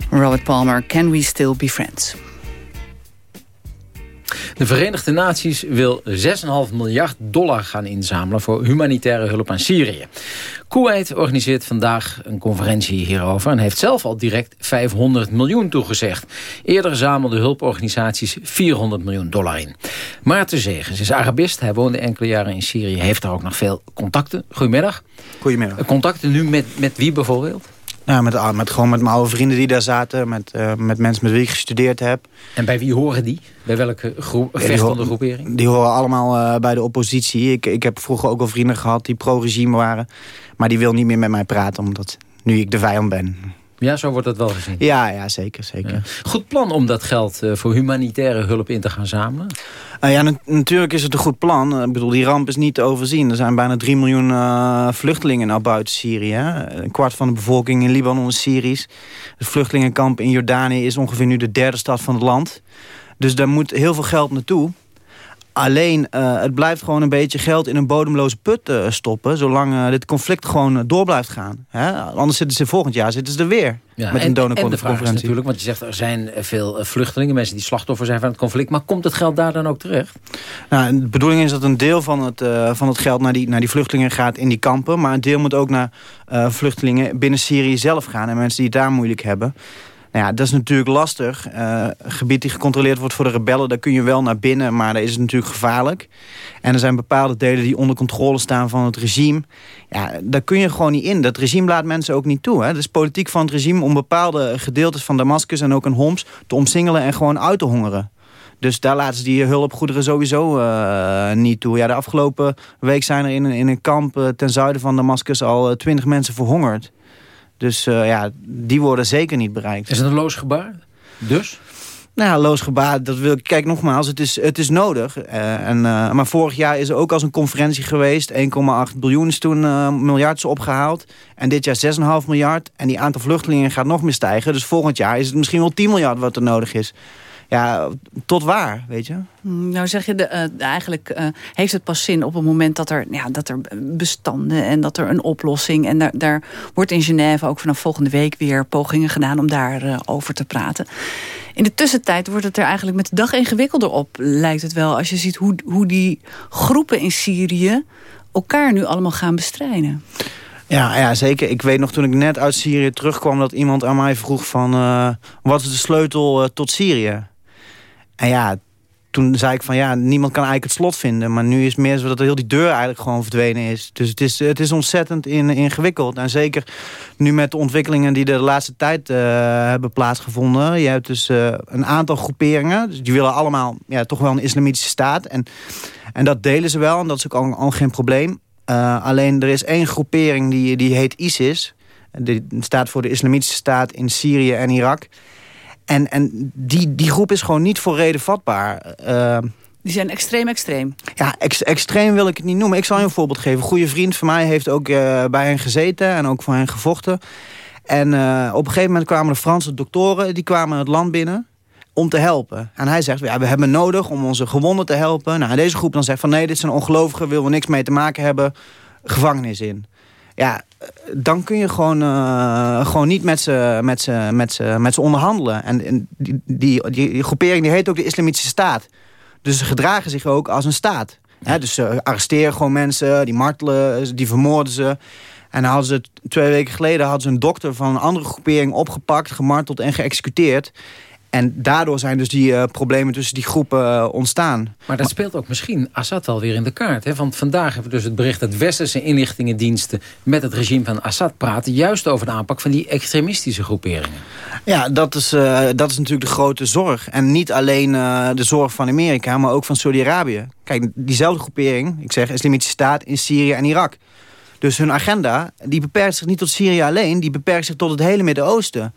S1: Robert Palmer, Can We Still Be Friends?
S2: De Verenigde Naties wil 6,5 miljard dollar gaan inzamelen... voor humanitaire hulp aan Syrië. Kuwait organiseert vandaag een conferentie hierover... en heeft zelf al direct 500 miljoen toegezegd. Eerder zamelden hulporganisaties 400 miljoen dollar in. Maarten Zegens is Arabist. Hij woonde enkele jaren in Syrië. Heeft daar ook nog veel contacten. Goedemiddag.
S35: Goedemiddag.
S2: Contacten nu met, met wie bijvoorbeeld?
S35: Ja, met, met, gewoon met mijn oude vrienden die daar zaten. Met, uh, met mensen met wie ik gestudeerd heb.
S2: En bij wie horen die? Bij welke groep, ja, vechtende groepering?
S35: Die horen allemaal uh, bij de oppositie. Ik, ik heb vroeger ook al vrienden gehad die pro-regime waren. Maar die wil niet meer met mij praten, omdat nu ik de vijand ben.
S2: Ja, zo wordt dat wel gezien.
S35: Ja, ja zeker. zeker. Ja.
S2: Goed plan om dat geld uh, voor humanitaire hulp in te gaan zamelen?
S35: Uh, ja, natuurlijk is het een goed plan. ik bedoel, die ramp is niet te overzien. Er zijn bijna 3 miljoen uh, vluchtelingen nou buiten Syrië. Een kwart van de bevolking in Libanon is Syrisch. Het vluchtelingenkamp in Jordanië is ongeveer nu de derde stad van het land. Dus daar moet heel veel geld naartoe. Alleen, uh, het blijft gewoon een beetje geld in een bodemloze put uh, stoppen... zolang uh, dit conflict gewoon door blijft gaan. Hè? Anders zitten ze volgend jaar zitten ze er weer.
S2: Ja,
S35: met
S2: en,
S35: een donorconferentie.
S2: Natuurlijk, want je zegt... er zijn veel vluchtelingen, mensen die slachtoffer zijn van het conflict... maar komt het geld daar dan ook terecht?
S35: Nou, de bedoeling is dat een deel van het, van het geld naar die, naar die vluchtelingen gaat in die kampen... maar een deel moet ook naar vluchtelingen binnen Syrië zelf gaan... en mensen die het daar moeilijk hebben... Nou ja, dat is natuurlijk lastig. Uh, gebied die gecontroleerd wordt voor de rebellen... daar kun je wel naar binnen, maar daar is het natuurlijk gevaarlijk. En er zijn bepaalde delen die onder controle staan van het regime. Ja, daar kun je gewoon niet in. Dat regime laat mensen ook niet toe. Hè. Het is politiek van het regime om bepaalde gedeeltes van Damascus... en ook in Homs te omsingelen en gewoon uit te hongeren. Dus daar laten ze die hulpgoederen sowieso uh, niet toe. Ja, de afgelopen week zijn er in, in een kamp uh, ten zuiden van Damascus... al twintig mensen verhongerd. Dus uh, ja, die worden zeker niet bereikt.
S2: Is het een loos gebaar? Dus?
S35: Nou ja, loos gebaar, dat wil ik... Kijk, nogmaals, het is, het is nodig. Uh, en, uh, maar vorig jaar is er ook als een conferentie geweest. 1,8 biljoen is toen miljard opgehaald. En dit jaar 6,5 miljard. En die aantal vluchtelingen gaat nog meer stijgen. Dus volgend jaar is het misschien wel 10 miljard wat er nodig is ja, tot waar, weet je?
S1: Nou zeg je, de, uh, eigenlijk uh, heeft het pas zin op het moment dat er, ja, dat er bestanden en dat er een oplossing. En daar, daar wordt in Genève ook vanaf volgende week weer pogingen gedaan om daarover uh, over te praten. In de tussentijd wordt het er eigenlijk met de dag ingewikkelder op, lijkt het wel. Als je ziet hoe, hoe die groepen in Syrië elkaar nu allemaal gaan bestrijden.
S35: Ja, ja, zeker. Ik weet nog toen ik net uit Syrië terugkwam... dat iemand aan mij vroeg van... Uh, wat is de sleutel uh, tot Syrië? En ja, toen zei ik van ja, niemand kan eigenlijk het slot vinden. Maar nu is het meer zo dat heel die deur eigenlijk gewoon verdwenen is. Dus het is, het is ontzettend in, ingewikkeld. En zeker nu met de ontwikkelingen die de laatste tijd uh, hebben plaatsgevonden. Je hebt dus uh, een aantal groeperingen. Dus die willen allemaal ja, toch wel een islamitische staat. En, en dat delen ze wel. En dat is ook al, geen probleem. Uh, alleen er is één groepering die, die heet ISIS. Die staat voor de islamitische staat in Syrië en Irak. En, en die, die groep is gewoon niet voor reden vatbaar. Uh,
S1: die zijn extreem extreem.
S35: Ja, ex extreem wil ik het niet noemen. Ik zal je een voorbeeld geven. Een goede vriend van mij heeft ook uh, bij hen gezeten en ook voor hen gevochten. En uh, op een gegeven moment kwamen de Franse doktoren... die kwamen het land binnen om te helpen. En hij zegt, ja, we hebben nodig om onze gewonden te helpen. Nou, deze groep dan zegt van nee, dit zijn ongelovigen... willen we niks mee te maken hebben, gevangenis in. Ja, dan kun je gewoon, uh, gewoon niet met ze, met ze, met ze, met ze onderhandelen. En, en die, die, die, groepering die heet ook de Islamitische Staat. Dus ze gedragen zich ook als een staat. Ja, dus ze arresteren gewoon mensen, die martelen, die vermoorden ze. En hadden ze twee weken geleden hadden ze een dokter van een andere groepering opgepakt, gemarteld en geëxecuteerd. En daardoor zijn dus die uh, problemen tussen die groepen uh, ontstaan.
S2: Maar dat speelt ook misschien Assad wel weer in de kaart. Hè? Want vandaag hebben we dus het bericht dat westerse inlichtingendiensten... met het regime van Assad praten... juist over de aanpak van die extremistische groeperingen.
S35: Ja, dat is, uh, dat is natuurlijk de grote zorg. En niet alleen de zorg van Amerika, maar ook van Saudi-Arabië. Kijk, diezelfde groepering, ik zeg Islamitische Staat in Syrië en Irak. Dus hun agenda, die beperkt zich niet tot Syrië alleen... die beperkt zich tot het hele Midden-Oosten.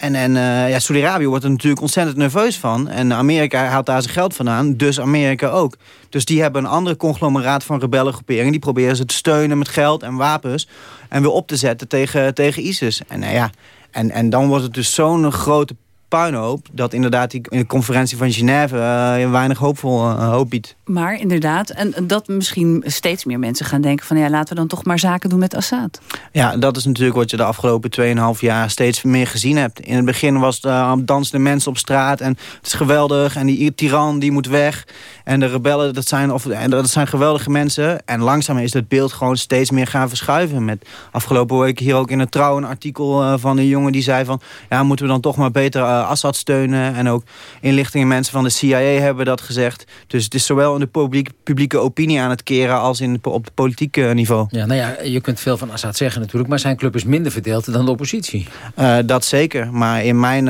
S35: En, en uh, ja, Saudi-Arabië wordt er natuurlijk ontzettend nerveus van. En Amerika haalt daar zijn geld vandaan, dus Amerika ook. Dus die hebben een andere conglomeraat van rebellengroeperingen. Die proberen ze te steunen met geld en wapens. En weer op te zetten tegen, tegen ISIS. En, uh, ja, en, en dan wordt het dus zo'n grote puinhoop... dat inderdaad die de conferentie van Genève uh, weinig hoopvol hoop biedt.
S1: Maar inderdaad, en dat misschien steeds meer mensen gaan denken... van ja, laten we dan toch maar zaken doen met Assad.
S35: Ja, dat is natuurlijk wat je de afgelopen 2,5 jaar steeds meer gezien hebt. In het begin was uh, dansende mensen op straat en het is geweldig... en die tiran die moet weg en de rebellen, dat zijn, of, en dat zijn geweldige mensen. En langzaam is het beeld gewoon steeds meer gaan verschuiven. Met afgelopen week hier ook in het trouw een artikel van een jongen die zei van... ja, moeten we dan toch maar beter Assad steunen. En ook inlichtingen mensen van de CIA hebben dat gezegd. Dus het is zowel in de publiek, publieke opinie aan het keren... als in, op het politieke niveau.
S2: Ja, nou ja, je kunt veel van Assad zeggen natuurlijk... maar zijn club is minder verdeeld dan de oppositie.
S35: Uh, dat zeker, maar in mijn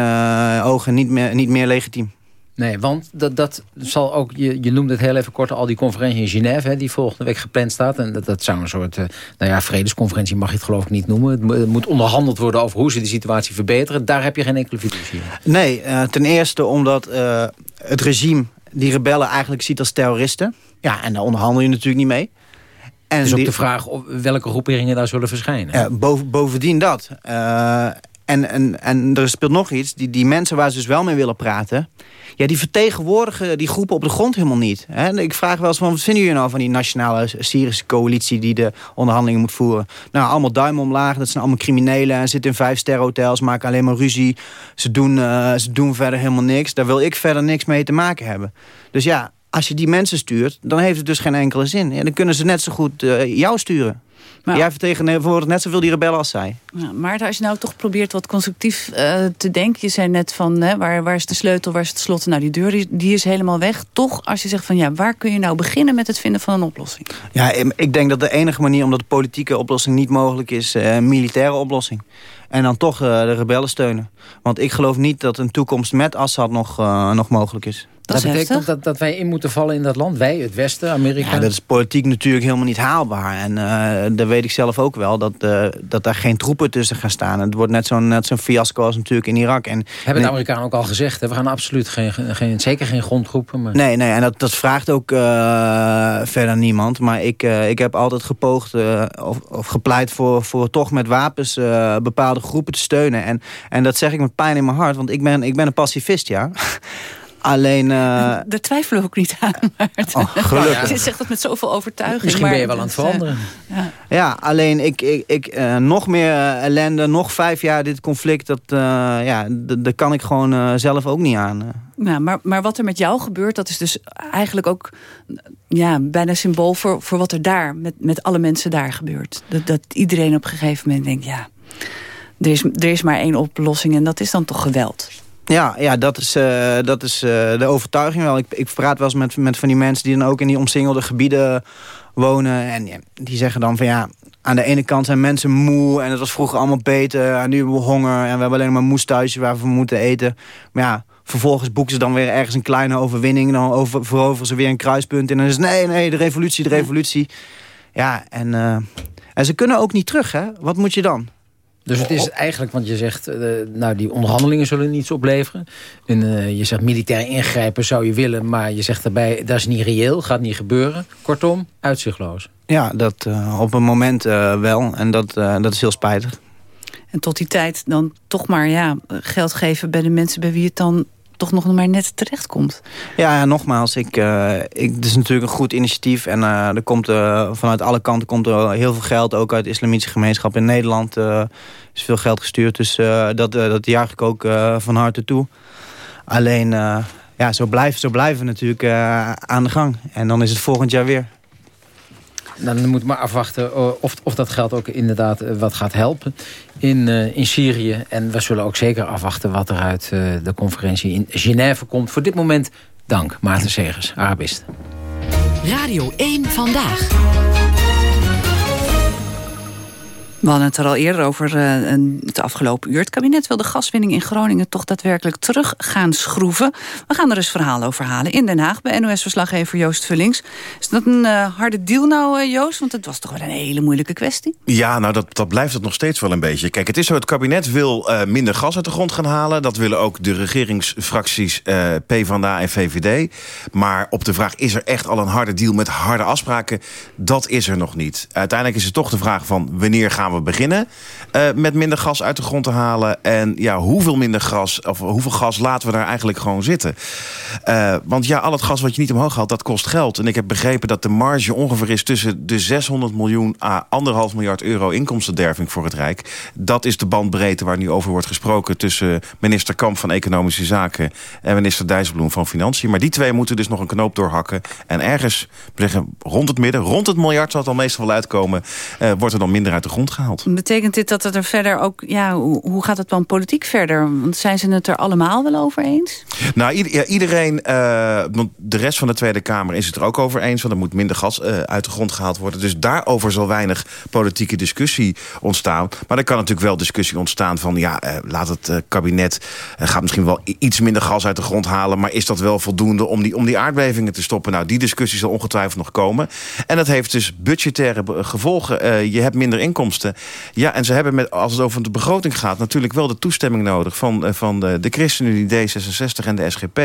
S35: ogen niet meer, niet meer legitiem.
S2: Nee, want dat, dat zal ook, je, je noemde het heel even kort al die conferentie in Genève, hè, die volgende week gepland staat. En dat, dat zou een soort, uh, nou ja, vredesconferentie mag je het geloof ik niet noemen. Het, moet onderhandeld worden over hoe ze de situatie verbeteren. Daar heb je geen enkele fiducie in.
S35: Nee, uh, ten eerste omdat uh, het regime die rebellen eigenlijk ziet als terroristen. Ja, en daar onderhandel je natuurlijk niet mee.
S2: En dus ook de vraag of welke groeperingen daar zullen verschijnen.
S35: Boven, bovendien dat. En, en, en er speelt nog iets. Die, die mensen waar ze dus wel mee willen praten... Ja, die vertegenwoordigen die groepen op de grond helemaal niet. Hè? Ik vraag wel eens van, wat vinden jullie nou van die nationale Syrische coalitie... die de onderhandelingen moet voeren? Nou, allemaal duim omlaag. Dat zijn allemaal criminelen. En zitten in vijf-sterrenhotels, maken alleen maar ruzie. Ze doen, uh, ze doen verder helemaal niks. Daar wil ik verder niks mee te maken hebben. Dus ja, als je die mensen stuurt, dan heeft het dus geen enkele zin. Ja, dan kunnen ze net zo goed uh, jou sturen. Maar, Jij vertegenwoordigt net zoveel die rebellen als zij.
S1: Ja, maar als je nou toch probeert wat constructief uh, te denken... je zei net van hè, waar, waar is de sleutel, waar is het slot? Nou, die deur die, die, is helemaal weg. Toch, als je zegt van ja, waar kun je nou beginnen met het vinden van een oplossing?
S35: Ja, ik denk dat de enige manier omdat de politieke oplossing niet mogelijk is... Uh, een militaire oplossing. En dan toch uh, de rebellen steunen. Want ik geloof niet dat een toekomst met Assad nog, nog mogelijk is.
S2: Dat, dat betekent dat, dat wij in moeten vallen in dat land. Wij, het Westen, Amerika.
S35: Ja, dat is politiek natuurlijk helemaal niet haalbaar. En uh, dat weet ik zelf ook wel. Dat, uh, dat daar geen troepen tussen gaan staan. Het wordt net zo'n net zo'n fiasco als natuurlijk in Irak. En,
S2: Hebben de Amerikanen ook al gezegd. Hè? We gaan absoluut geen, geen, zeker geen grondtroepen. Maar...
S35: Nee, nee, en dat, dat vraagt ook uh, verder niemand. Maar ik, ik heb altijd gepoogd of, of gepleit voor, voor toch met wapens bepaalde groepen te steunen. En, en dat zeg ik met pijn in mijn hart. Want ik ben, ik ben een pacifist, ja. [laughs] Alleen... Uh...
S1: Daar twijfelen we ook niet aan.
S35: Oh, gelukkig. [laughs]
S1: Je zegt dat met zoveel overtuiging.
S2: Misschien
S1: maar
S2: ben je wel aan het veranderen.
S35: Uh, ja. ja. alleen ik, ik, ik uh, nog meer ellende, nog vijf jaar dit conflict... dat, ja, daar kan ik gewoon zelf ook niet aan.
S1: Nou, maar, maar wat er met jou gebeurt, dat is dus eigenlijk ook... Ja, bijna symbool voor, voor wat er daar, met, met alle mensen daar gebeurt. Dat, dat iedereen op een gegeven moment denkt, ja... Er is, er is maar één oplossing en dat is dan toch geweld.
S35: Ja, ja dat is, uh, dat is uh, de overtuiging wel. Ik, ik praat wel eens met, met van die mensen die dan ook in die omsingelde gebieden wonen. En die zeggen dan van ja, aan de ene kant zijn mensen moe... en het was vroeger allemaal beter en nu hebben we honger... en we hebben alleen maar moestuisje waar we moeten eten. Maar ja, vervolgens boeken ze dan weer ergens een kleine overwinning... dan over, veroveren ze weer een kruispunt en dan is nee, nee, de revolutie, de revolutie. Ja, en, uh, en ze kunnen ook niet terug, hè? Wat moet je dan?
S2: Dus het is eigenlijk, want je zegt, uh, nou die onderhandelingen zullen niets opleveren. En, uh, je zegt militair ingrijpen zou je willen, maar je zegt daarbij, dat is niet reëel, gaat niet gebeuren. Kortom, uitzichtloos.
S35: Ja, dat uh, op een moment wel. En dat, dat is heel spijtig.
S1: En tot die tijd dan toch maar ja, geld geven bij de mensen bij wie het dan toch nog maar net terecht komt.
S35: Ja, nogmaals, ik, uh, ik, het is natuurlijk een goed initiatief. En uh, er komt uh, vanuit alle kanten komt er heel veel geld. Ook uit de islamitische gemeenschap in Nederland is veel geld gestuurd. Dus dat, dat juich ik ook van harte toe. Alleen, ja, zo blijven, zo blijven we natuurlijk aan de gang. En dan is het volgend jaar weer.
S2: Dan moet maar afwachten of, of dat geld ook inderdaad wat gaat helpen in, uh, in Syrië. En we zullen ook zeker afwachten wat er uit de conferentie in Genève komt. Voor dit moment dank, Maarten Segers, Arabist.
S17: Radio 1 Vandaag.
S1: We hadden het er al eerder over uh, het afgelopen uur. Het kabinet wil de gaswinning in Groningen toch daadwerkelijk terug gaan schroeven. We gaan er eens verhalen over halen in Den Haag bij NOS-verslaggever Joost Vullings. Is dat een uh, harde deal nou, uh, Joost? Want het was toch wel een hele moeilijke kwestie?
S36: Ja, nou dat, dat blijft het nog steeds wel een beetje. Kijk, het is zo, het kabinet wil minder gas uit de grond gaan halen. Dat willen ook de regeringsfracties PvdA en VVD. Maar op de vraag, is er echt al een harde deal met harde afspraken? Dat is er nog niet. Uiteindelijk is het toch de vraag van wanneer gaan gaan we beginnen met minder gas uit de grond te halen? En ja, hoeveel minder gas, of hoeveel gas laten we daar eigenlijk gewoon zitten? want ja, al het gas wat je niet omhoog haalt, dat kost geld. En ik heb begrepen dat de marge ongeveer is tussen de 600 miljoen à anderhalf miljard euro inkomstenderving voor het Rijk. Dat is de bandbreedte waar nu over wordt gesproken tussen minister Kamp van Economische Zaken en minister Dijsselbloem van Financiën. Maar die twee moeten dus nog een knoop doorhakken. En ergens, zeggen, rond het midden, rond het miljard zal het dan meestal wel uitkomen, eh, wordt er dan minder uit de grond gehaald.
S1: Betekent dit dat het er verder ook, ja, hoe gaat het dan politiek verder? Want zijn ze het er allemaal wel over eens?
S36: Nou, iedereen, uh, de rest van de Tweede Kamer is het er ook over eens, want er moet minder gas uh, uit de grond gehaald worden. Dus daarover zal weinig politieke discussie ontstaan. Maar er kan natuurlijk wel discussie ontstaan van... ja, uh, laat het kabinet gaat misschien wel iets minder gas uit de grond halen... maar is dat wel voldoende om die, om die aardbevingen te stoppen? Nou, die discussie zal ongetwijfeld nog komen. En dat heeft dus budgettaire gevolgen. je hebt minder inkomsten. Ja, en ze hebben, met, als het over de begroting gaat... natuurlijk wel de toestemming nodig van, van de, de ChristenUnie, D66 en de SGP.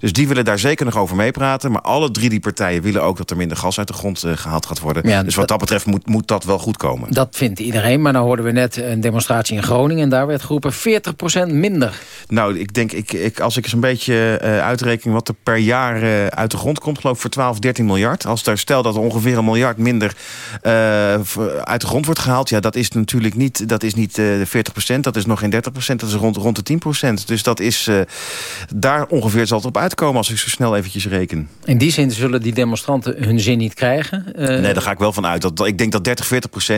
S36: Dus die willen daar zeker nog over meepraten. Maar alle drie die partijen willen ook dat er minder gas uit de grond gehaald gaat worden. Ja, dus wat dat betreft moet, moet dat wel goed komen.
S2: Dat vindt iedereen, maar dan hoorden we net een demonstratie in Groningen... en daar werd geroepen 40% minder.
S36: Nou, ik denk, ik, ik, als ik eens een beetje uh, uitreken wat er per jaar uh, uit de grond komt... geloof ik voor 12, 13 miljard. Als daar stel dat er ongeveer een miljard minder uh, uit de grond wordt gehaald... ja, dat is natuurlijk niet, dat is niet de 40%, dat is nog geen 30%, dat is rond, rond de 10%. Dus dat is, daar ongeveer zal het op uitkomen als ik zo snel eventjes reken.
S2: In die zin zullen die demonstranten hun zin niet krijgen?
S36: nee, daar ga ik wel van uit. Dat, ik denk dat 30,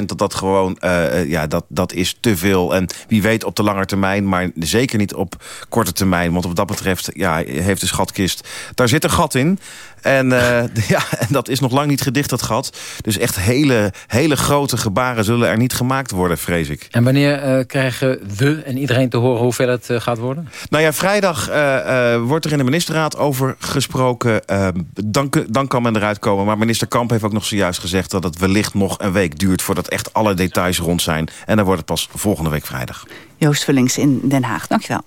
S36: 40% dat dat gewoon, uh, ja, dat, dat is te veel. En wie weet op de lange termijn, maar zeker niet op korte termijn. Want wat dat betreft ja, heeft de schatkist, daar zit een gat in. En, uh, [laughs] ja, en dat is nog lang niet gedicht, dat gat. Dus echt hele, hele grote gebaren zullen er niet gemaakt worden, vrees ik.
S2: En wanneer uh, krijgen we en iedereen te horen hoeveel het uh, gaat worden?
S36: Nou ja, vrijdag wordt er in de ministerraad over gesproken. dan, dan kan men eruit komen. Maar minister Kamp heeft ook nog zojuist gezegd... dat het wellicht nog een week duurt voordat echt alle details rond zijn. En dan wordt het pas volgende week vrijdag.
S1: Joost Vullings in Den Haag, dankjewel.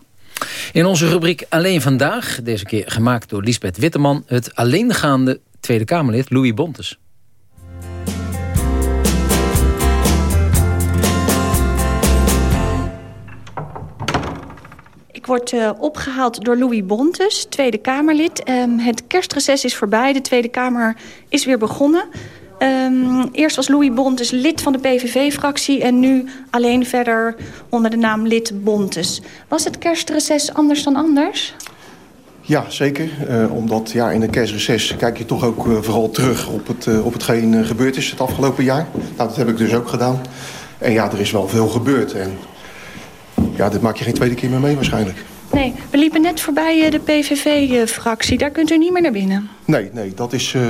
S2: In onze rubriek Alleen Vandaag, deze keer gemaakt door Lisbeth Witteman... het alleengaande Tweede Kamerlid Louis Bontes.
S37: Ik word uh, opgehaald door Louis Bontes, Tweede Kamerlid. Um, het kerstreces is voorbij, de Tweede Kamer is weer begonnen... Um, eerst was Louis Bontes lid van de PVV-fractie... en nu alleen verder onder de naam lid Bontes. Was het kerstreces anders dan anders?
S25: Ja, zeker. Uh, omdat ja, in een kerstreces kijk je toch ook uh, vooral terug op, het, uh, op hetgeen gebeurd is het afgelopen jaar. Nou, dat heb ik dus ook gedaan. En ja, er is wel veel gebeurd. En ja, dit maak je geen tweede keer meer mee waarschijnlijk.
S37: Nee, we liepen net voorbij de PVV-fractie. Daar kunt u niet meer naar binnen.
S25: Nee, nee dat is uh,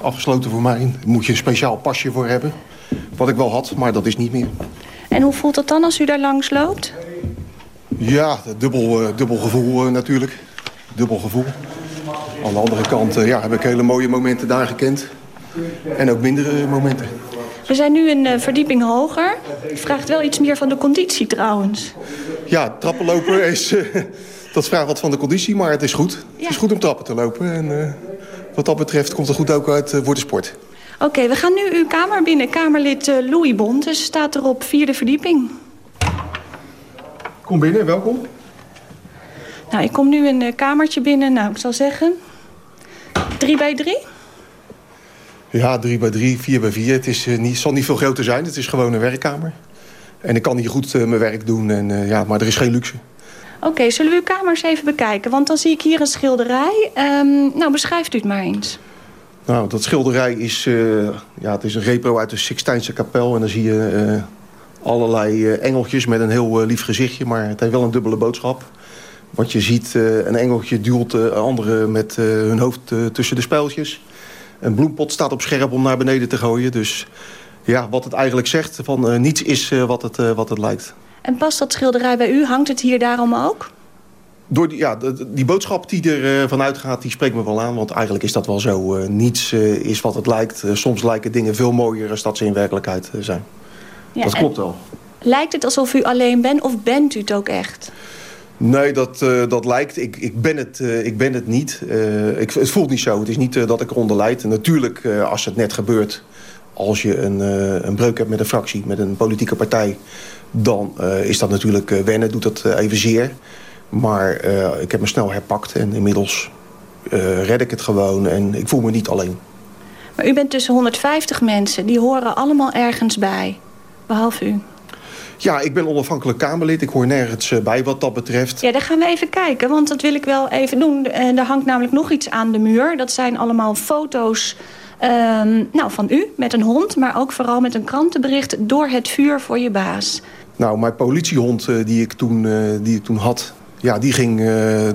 S25: afgesloten voor mij. Daar moet je een speciaal pasje voor hebben. Wat ik wel had, maar dat is niet meer.
S37: En hoe voelt het dan als u daar langs loopt?
S25: Ja, dubbel, uh, dubbel gevoel uh, natuurlijk. Dubbel gevoel. Aan de andere kant ja, heb ik hele mooie momenten daar gekend. En ook mindere momenten.
S37: We zijn nu een verdieping hoger. Vraagt wel iets meer van de conditie trouwens.
S25: Ja, trappenlopen is... [laughs] dat vraagt wat van de conditie, maar het is goed. Ja. Het is goed om trappen te lopen. En uh, wat dat betreft komt het goed ook uit uh, voor de sport.
S37: Oké, okay, we gaan nu uw kamer binnen. Kamerlid uh, Louis Bontes staat er op vierde verdieping.
S25: Kom binnen, welkom.
S37: Nou, ik kom nu een kamertje binnen. Nou, ik zal zeggen... drie bij drie?
S25: Ja, drie bij drie, vier bij vier. Het is, niet, zal niet veel groter zijn. Het is gewoon een werkkamer. En ik kan hier goed mijn werk doen. En, ja, maar er is geen luxe.
S37: Oké, okay, zullen we uw kamers even bekijken? Want dan zie ik hier een schilderij. Um, nou, beschrijft u het maar eens.
S25: Nou, dat schilderij is, uh, ja, het is een repro uit de Sixtijnse kapel. En dan zie je uh, allerlei uh, engeltjes met een heel lief gezichtje. Maar het heeft wel een dubbele boodschap. Want je ziet, een engeltje duwt de andere met hun hoofd tussen de spijltjes. Een bloempot staat op scherp om naar beneden te gooien. Dus ja, wat het eigenlijk zegt, van niets is wat, het, wat het lijkt.
S37: En past dat schilderij bij u? Hangt het hier daarom ook?
S25: Door die, ja, die boodschap die er uh, vanuit gaat, die spreekt me wel aan. Want eigenlijk is dat wel zo. Uh, niets uh, is wat het lijkt. soms lijken dingen veel mooier dan dat ze in werkelijkheid zijn. Ja, dat klopt wel.
S37: Lijkt het alsof u alleen bent of bent u het ook echt?
S25: Nee, dat, dat lijkt. Ik, ik, ben het, ik ben het niet. ik, het voelt niet zo. Het is niet dat ik eronder lijd. natuurlijk, als het net gebeurt Als je een, een breuk hebt met een fractie, met een politieke partij... dan is dat natuurlijk wennen, doet dat even zeer. Maar ik heb me snel herpakt en inmiddels red ik het gewoon. En ik voel me niet alleen.
S37: Maar u bent tussen 150 mensen, die horen allemaal ergens bij. Behalve u.
S25: Ja, ik ben onafhankelijk Kamerlid. Ik hoor nergens bij wat dat betreft.
S37: Ja, daar gaan we even kijken, want dat wil ik wel even doen. Er hangt namelijk nog iets aan de muur. Dat zijn allemaal foto's um, nou, van u met een hond... maar ook vooral met een krantenbericht door het vuur voor je baas.
S25: Nou, mijn politiehond uh, die, ik toen, uh, die ik toen had... Ja, die ging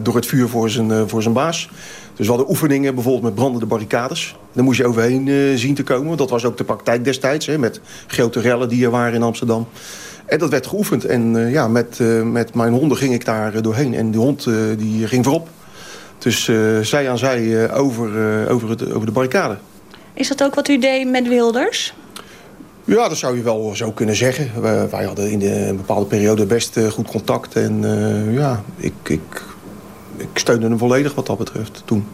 S25: door het vuur voor zijn, voor zijn baas. Dus we hadden oefeningen bijvoorbeeld met brandende barricades. Daar moest je overheen zien te komen. Dat was ook de praktijk destijds, hè, met grote rellen die er waren in Amsterdam. En dat werd geoefend. En uh, ja, met, uh, met mijn honden ging ik daar doorheen. En die hond die ging voorop. Dus zij aan zij over, over, het, over de barricade.
S37: Is dat ook wat u deed met Wilders?
S25: Ja, dat zou je wel zo kunnen zeggen. Wij, wij hadden in de, een bepaalde periode best goed contact. En ja, ik, ik, ik steunde hem volledig wat dat betreft toen.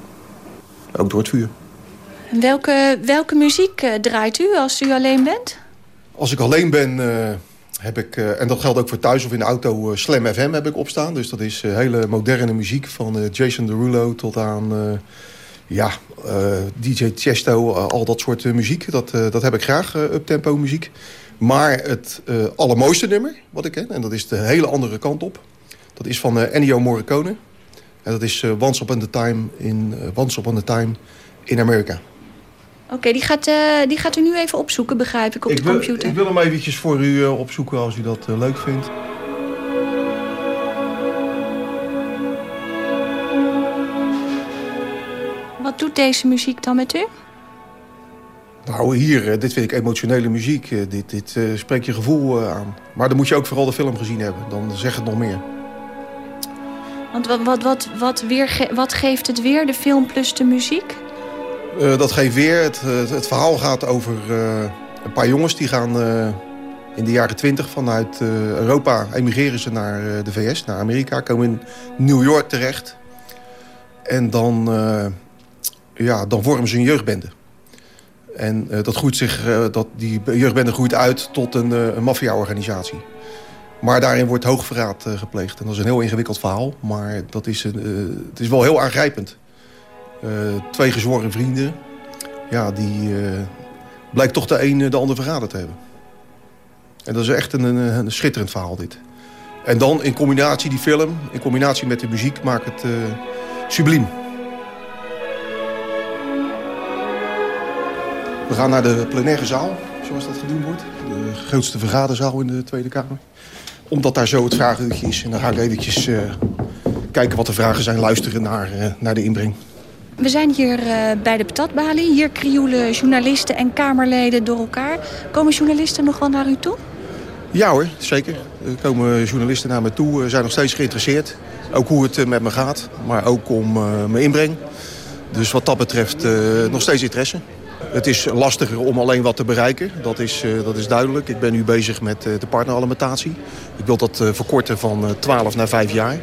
S25: Ook door het vuur.
S37: Welke, welke muziek draait u als u alleen bent?
S25: Als ik alleen ben heb ik, uh, en dat geldt ook voor thuis of in de auto, uh, Slam FM heb ik opstaan. Dus dat is uh, hele moderne muziek van Jason Derulo tot aan ja, DJ Chesto, al dat soort muziek. Dat, dat heb ik graag, uptempo muziek. Maar het allermooiste nummer wat ik ken, en dat is de hele andere kant op. Dat is van Ennio Morricone. En dat is Once Upon a Time in Once Upon a Time in America.
S37: Oké, okay, die, gaat, uh, die gaat u nu even opzoeken, begrijp ik, op
S25: ik
S37: de
S25: wil,
S37: computer.
S25: Ik wil hem eventjes voor u uh, opzoeken als u dat uh, leuk vindt.
S37: Wat doet deze muziek dan met u?
S25: Nou, hier, dit vind ik emotionele muziek. dit dit spreekt je gevoel aan. Maar dan moet je ook vooral de film gezien hebben. Dan zegt het nog meer.
S37: Want wat, wat, wat, wat, weer, wat geeft het weer, de film plus de muziek?
S25: Uh, dat geeft weer. Het, het, het verhaal gaat over uh, een paar jongens die gaan in de jaren twintig vanuit Europa emigreren ze naar de VS, naar Amerika. Komen in New York terecht. En dan, ja, dan vormen ze een jeugdbende. En dat groeit zich, dat, die jeugdbende groeit uit tot een, een maffia-organisatie. Maar daarin wordt hoogverraad gepleegd. En dat is een heel ingewikkeld verhaal, maar dat is een, het is wel heel aangrijpend. Uh, twee gezworen vrienden. Ja, die uh, blijkt toch de een de ander verraden te hebben. En dat is echt een, een, schitterend verhaal dit. En dan in combinatie die film, in combinatie met de muziek, maakt het uh, subliem. We gaan naar de plenaire zaal, zoals dat genoemd wordt. De grootste vergaderzaal in de Tweede Kamer. Omdat daar zo het vragenuurtje is. En dan ga ik eventjes kijken wat de vragen zijn, luisteren naar, naar de inbreng.
S37: We zijn hier uh, bij de patatbalie. Hier krioelen journalisten en Kamerleden door elkaar. Komen journalisten nog wel naar u toe?
S25: Ja hoor, zeker. Er komen journalisten naar me toe, zijn nog steeds geïnteresseerd. Ook hoe het met me gaat, maar ook om uh, mijn inbreng. Dus wat dat betreft nog steeds interesse. Het is lastiger om alleen wat te bereiken, dat is, dat is duidelijk. Ik ben nu bezig met de partneralimentatie. Ik wil dat verkorten van 12 naar 5 jaar.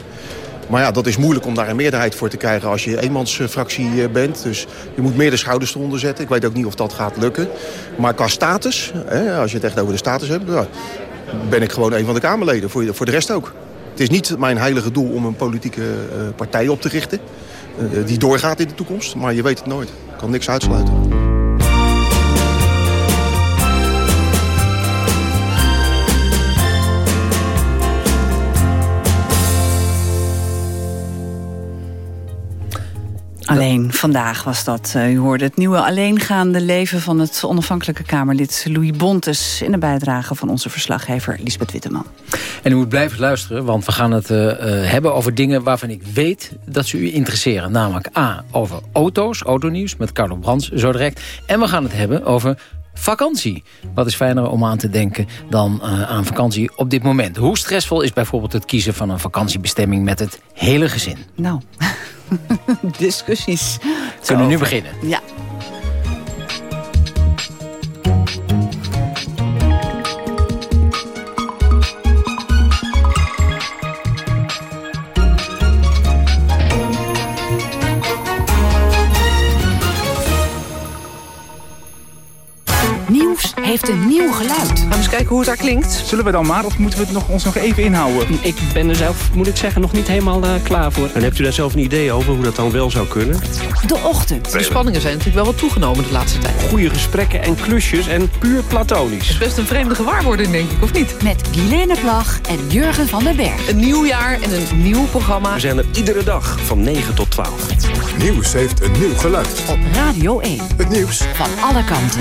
S25: Maar ja, dat is moeilijk om daar een meerderheid voor te krijgen als je eenmansfractie bent. Dus je moet meer de schouders eronder zetten. Ik weet ook niet of dat gaat lukken. Maar qua status, hè, als je het echt over de status hebt... Ben ik gewoon een van de Kamerleden, voor, voor de rest ook. Het is niet mijn heilige doel om een politieke uh, partij op te richten... Uh, die doorgaat in de toekomst, maar je weet het nooit. Ik kan niks uitsluiten.
S1: Alleen vandaag was dat. Uh, u hoorde het nieuwe alleengaande leven van het onafhankelijke Kamerlid Louis Bontes... in de bijdrage van onze verslaggever Lisbeth Witteman.
S2: En u moet blijven luisteren, want we gaan het uh, uh, hebben over dingen waarvan ik weet dat ze u interesseren. Namelijk A, over auto's, autonieuws met Carlo Brands zo direct. En we gaan het hebben over vakantie. Wat is fijner om aan te denken dan uh, aan vakantie op dit moment? Hoe stressvol is bijvoorbeeld het kiezen van een vakantiebestemming met het hele gezin?
S1: Nou, [laughs] discussies.
S2: We kunnen nu beginnen.
S1: Ja.
S17: Heeft een nieuw geluid.
S38: Gaan we eens kijken hoe het daar klinkt. Zullen we dan maar of moeten we het nog, ons nog even inhouden?
S39: Ik ben er zelf, moet ik zeggen, nog niet helemaal uh, klaar voor.
S40: En hebt u daar zelf een idee over hoe dat dan wel zou kunnen?
S17: De Ochtend.
S39: De spanningen zijn natuurlijk wel wat toegenomen de laatste tijd.
S40: Goede gesprekken en klusjes en puur platonisch.
S39: Het is best een vreemde gewaarwording, denk ik, of niet?
S17: Met Guilaine Plag en Jurgen van den Berg.
S39: Een nieuw jaar en een nieuw programma.
S40: We zijn er iedere dag van 9 tot 12.
S16: Nieuws heeft een nieuw geluid.
S17: Op Radio 1.
S16: Het nieuws
S17: van alle kanten.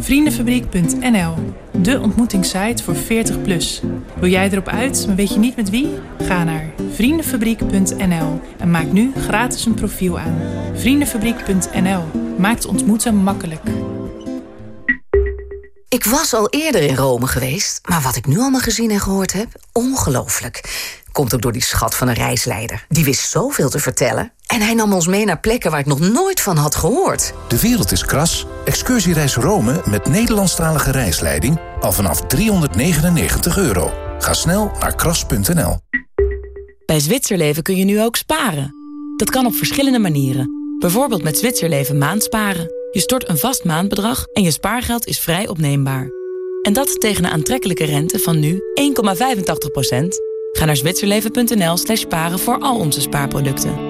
S41: Vriendenfabriek.nl, de ontmoetingssite voor 40 plus. Wil jij erop uit, maar weet je niet met wie? Ga naar vriendenfabriek.nl en maak nu gratis een profiel aan. Vriendenfabriek.nl maakt ontmoeten makkelijk.
S42: Ik was al eerder in Rome geweest, maar wat ik nu allemaal gezien en gehoord heb, ongelooflijk. Komt ook door die schat van een reisleider. Die wist zoveel te vertellen. En hij nam ons mee naar plekken waar ik nog nooit van had gehoord.
S43: De wereld is kras. Excursiereis Rome met Nederlandstalige reisleiding al vanaf 399 euro. Ga snel naar kras.nl.
S32: Bij Zwitserleven kun je nu ook sparen. Dat kan op verschillende manieren. Bijvoorbeeld met Zwitserleven maandsparen. Je stort een vast maandbedrag en je spaargeld is vrij opneembaar. En dat tegen een aantrekkelijke rente van nu 1,85%. Ga naar zwitserleven.nl slash sparen voor al onze spaarproducten.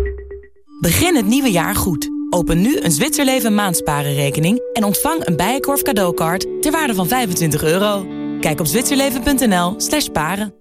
S32: Begin het nieuwe jaar goed. Open nu een Zwitserleven maandsparenrekening en ontvang een Bijenkorf cadeaukaart ter waarde van 25 euro. Kijk op zwitserleven.nl slash paren.